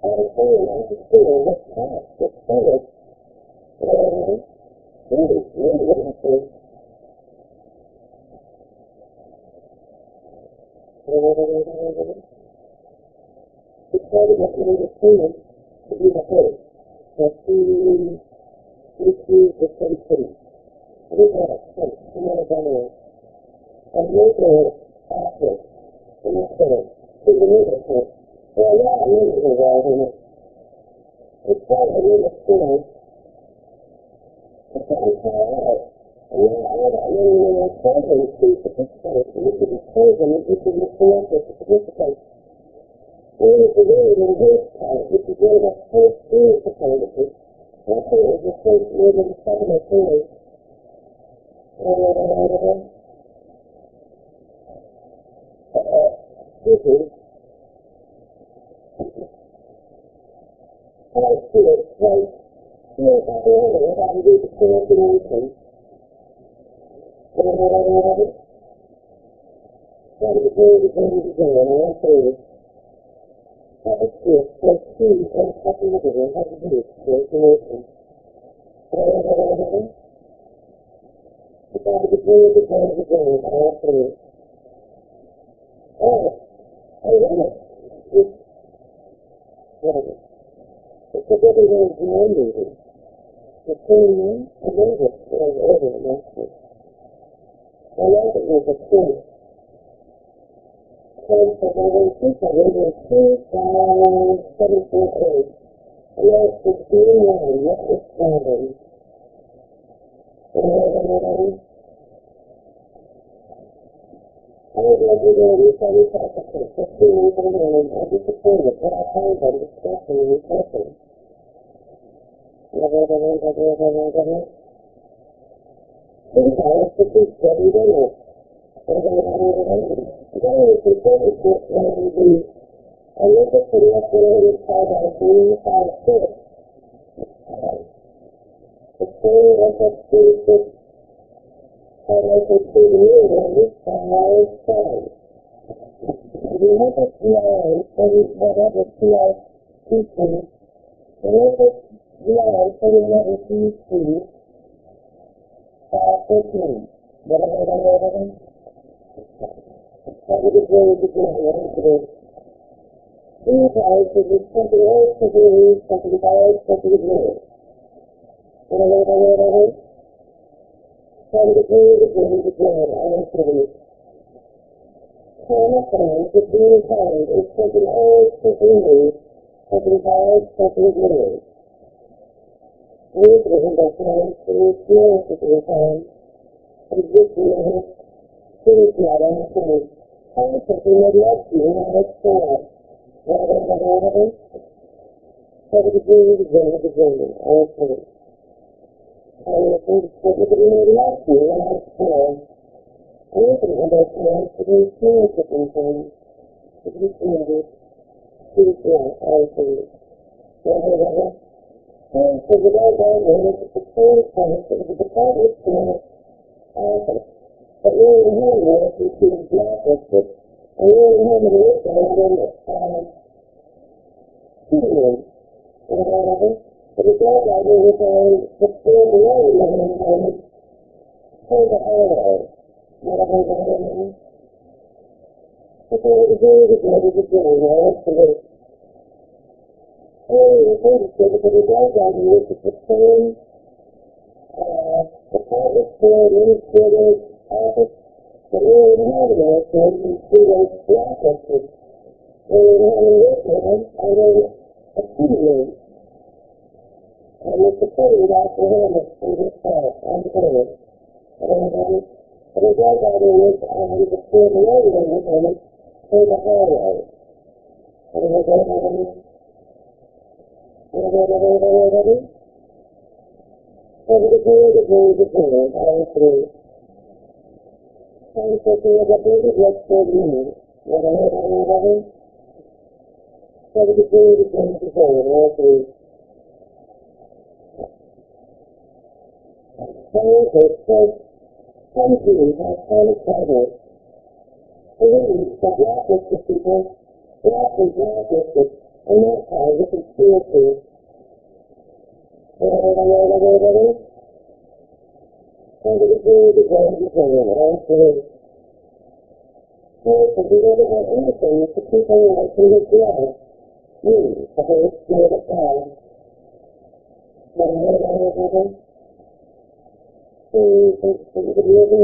for the rest of the year, I'm doing transformation, which is really the revelation by the Holy Spirit. You know what I mean? A to do it. So it's a a the you sort of full, in the answer, and, uh, the, uh, saying after school, what's taught, what's studied, uh, really, really interesting. Because of what we understand to be the hope that we receive the thing. We have hope, we have a better, and we can after, and that's better, to the middle hope. Well, I knew it was all in it. It's part of the story. It's what we call out. And then all that when we were chosen to participate, we should be chosen, we should be selected to participate. We need to do it in his part, which is one of the first things to participate. That's what it was the first word of the second or third. Excuse me. Quite good, quite feel happy over it, I do the coordination. Try to go to go to go, and I say, that is good, so see, and happy with it, and how to do it, coordination. Try to go to go to go, and I say, oh, I love it. It's, what is it? It's very, very grand meeting. The same one, I love it, over and. I it with a point. And for my own people, were two, five, seven, four, eight. And one. And I I was like, you know, we saw this officer, fifteen years old, and I'm disappointed, but I find that it's definitely refreshing. Sometimes the big steady dinner. Then it's important to when the I look at the left one is called our green five six. The story of that three how I could see the new one is five seven. We have a CI, so we whatever CI teaching. We have a CI, so we have a CC. Five fifteen. Whatever, whatever, whatever. That would be very good, whatever it is. These guys would be something else to do, something else to do. Whatever, whatever, whatever. To the good, the good, I don't see it. Karma friends with being kind is something else to do, something else to do. These are the friends who are small to be. And this is the things that I'm saying. I'm something that loves you and I understand. Whatever, whatever, whatever. Do the good, the good, I see it. I will think that it really loves you and I understand. Anything understand to be serious with these things. To be serious. To be serious, I see it. Whatever, whatever. And the guy down there it was. But really the home was, you see, the really the home of the work, and um, shooting and whatever. But the guy down there was on the the living room, toward the highway, whatever, whatever. But there was a very good lady, the girl, you know, that's the way. Oh, the thing is good, because the guy down there was the same, uh, department store, administrative office, but we were having it, so you can see those blacklisted. We were having this one, and then a key room. And the security after him was in this part, on the curve. And um, but the guy down there was on the floor below the living room, toward the highway. And then, whatever, whatever, whatever, whatever, whatever. Over the good, the good, the good, all through. And so there was a big look for me. Whatever, whatever, whatever. Over the good, the good, the good, all through. Thank you, so some Jews have kind of trouble believe that blacklisted people, black and blacklisted, and that kind of conspiracy. Whatever, whatever, whatever, whatever. Over the the good, the good, all. So, if you never have anything to keep on liking his blood, you, the Holy Spirit of God, you you, the we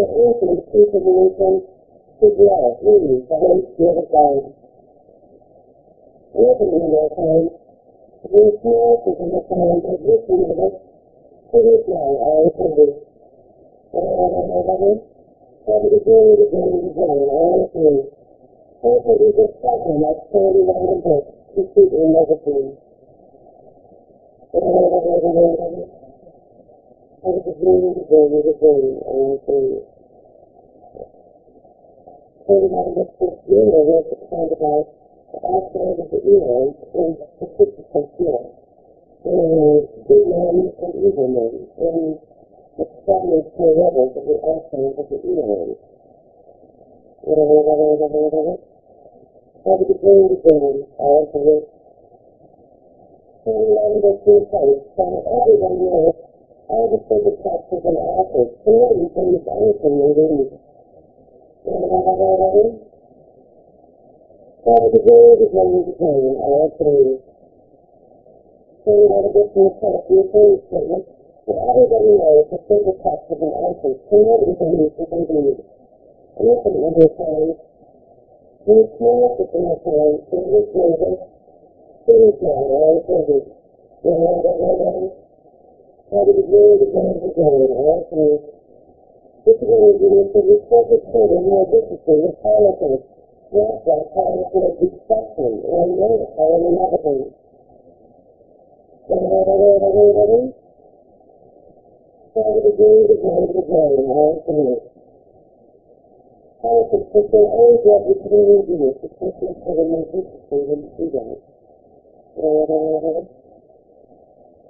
to keep in magazine. Whatever, whatever, Over the good, the good, the good, all through. Thirty nine books this year was to find about the outside of the ear in the sixty percent. good men and evil men, and the studies to levels of the actions of the ones. Whatever, whatever, whatever, whatever. How to begin gain all of this. So we learn this in place, so everyone knows all the sacred texts and authors, committing things anything they. Whatever, whatever, whatever. How to begin to gain to gain all three. So we want to get to the point, the authority statement, that everybody knows the sacred texts and authors, committing things that they read. And this is understand the smallest of the time, service labor, service labor, all service. How to begin to gain to gain all three. This is going to be the children who are disciplined with politics, not how thing. How to that they the see that.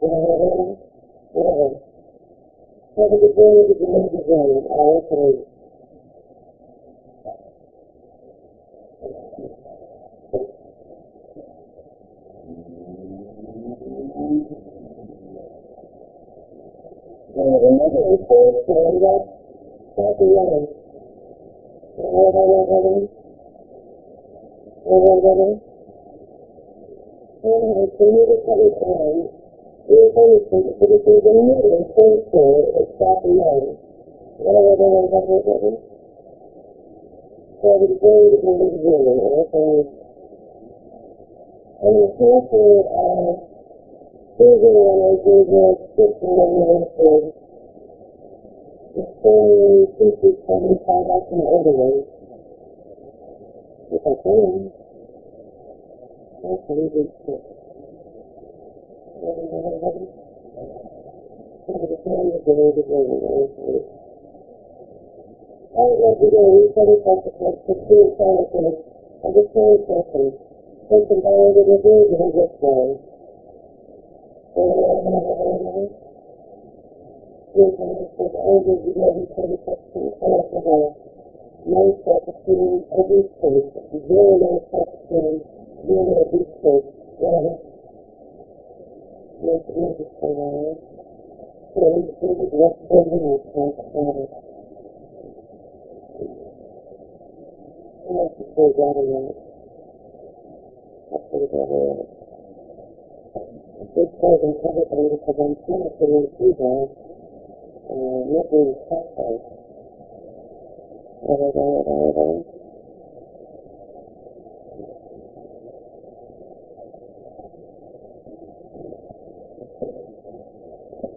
the love himself. Whatever, whatever, whatever. How to begin to gain to gain all three. Remember the first one that that the other. Whatever, whatever, whatever, whatever. And has committed every time. We are going to think that it is a million first four, it's that the other. Whatever, whatever, whatever, whatever. So the beginning, okay. And the word, uh, Susan and I gave her scripture and answered. The story teaches seventy-five out from older ways. If I can. That's a really good script. Ready, ready, ready. So the time is the way to go and answer it. I would like to go read seven consequence to two assignments of the same person. Taken by the reviews of this one. No self-esteem, every self-esteem, zero no deep state, whatever. Make it interesting, alright? So, this is what's building with transparent. That in it. That's what it's all about. This program covered them because I'm finishing in Cuba, uh, making cocktails. Whatever, whatever, whatever.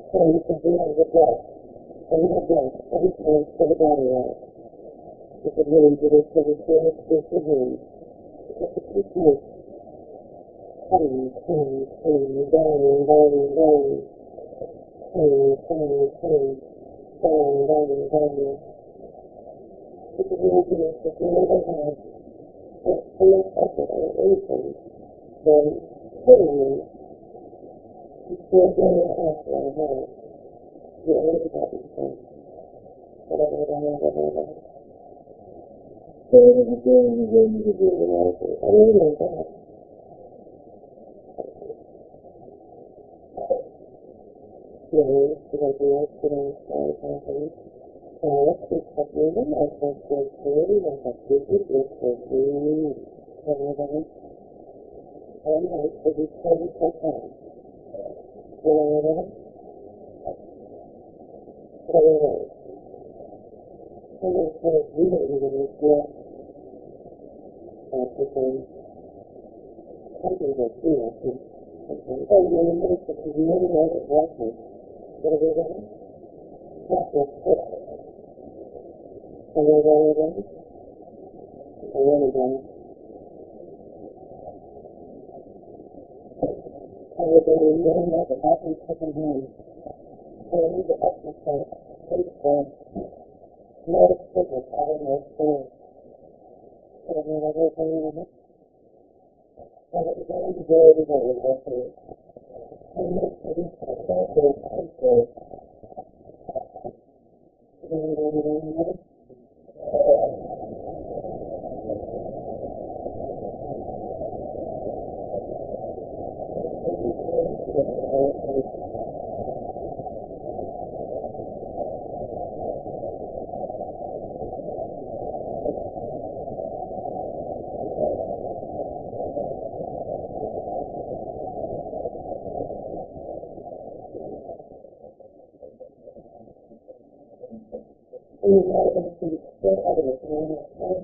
So you can be on the block, on the block, every time for the body out. You can really do this for the spirit, this for him. Just to keep you cutting, cutting, cutting, down, down, down. Cutting, cutting, cutting, down, down, down. You can really do this if you never have enough effort or anything, then certainly you can't get an answer on how you already got yourself. Whatever, whatever, whatever, So are you doing? You doing, you doing, you know, I really like that. No, because we are sitting on something. So let's just have you in my first word clearly, like a busy book for me. Whatever. And like to be totally profound. Whatever. Whatever. And then sort of really, really get something, something that you know, So you remember that you really know it wasn't. What are we doing? Chapter 6. So we're really doing? We're really doing? So we're doing really know that happens second hand. So we need to exercise faithful. No sickness, I don't know story. So we're really doing it. So we're going to do it again. We're going to do it. And make sure we have that good faithful. We're really doing it. We know that the spirit of it is one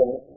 of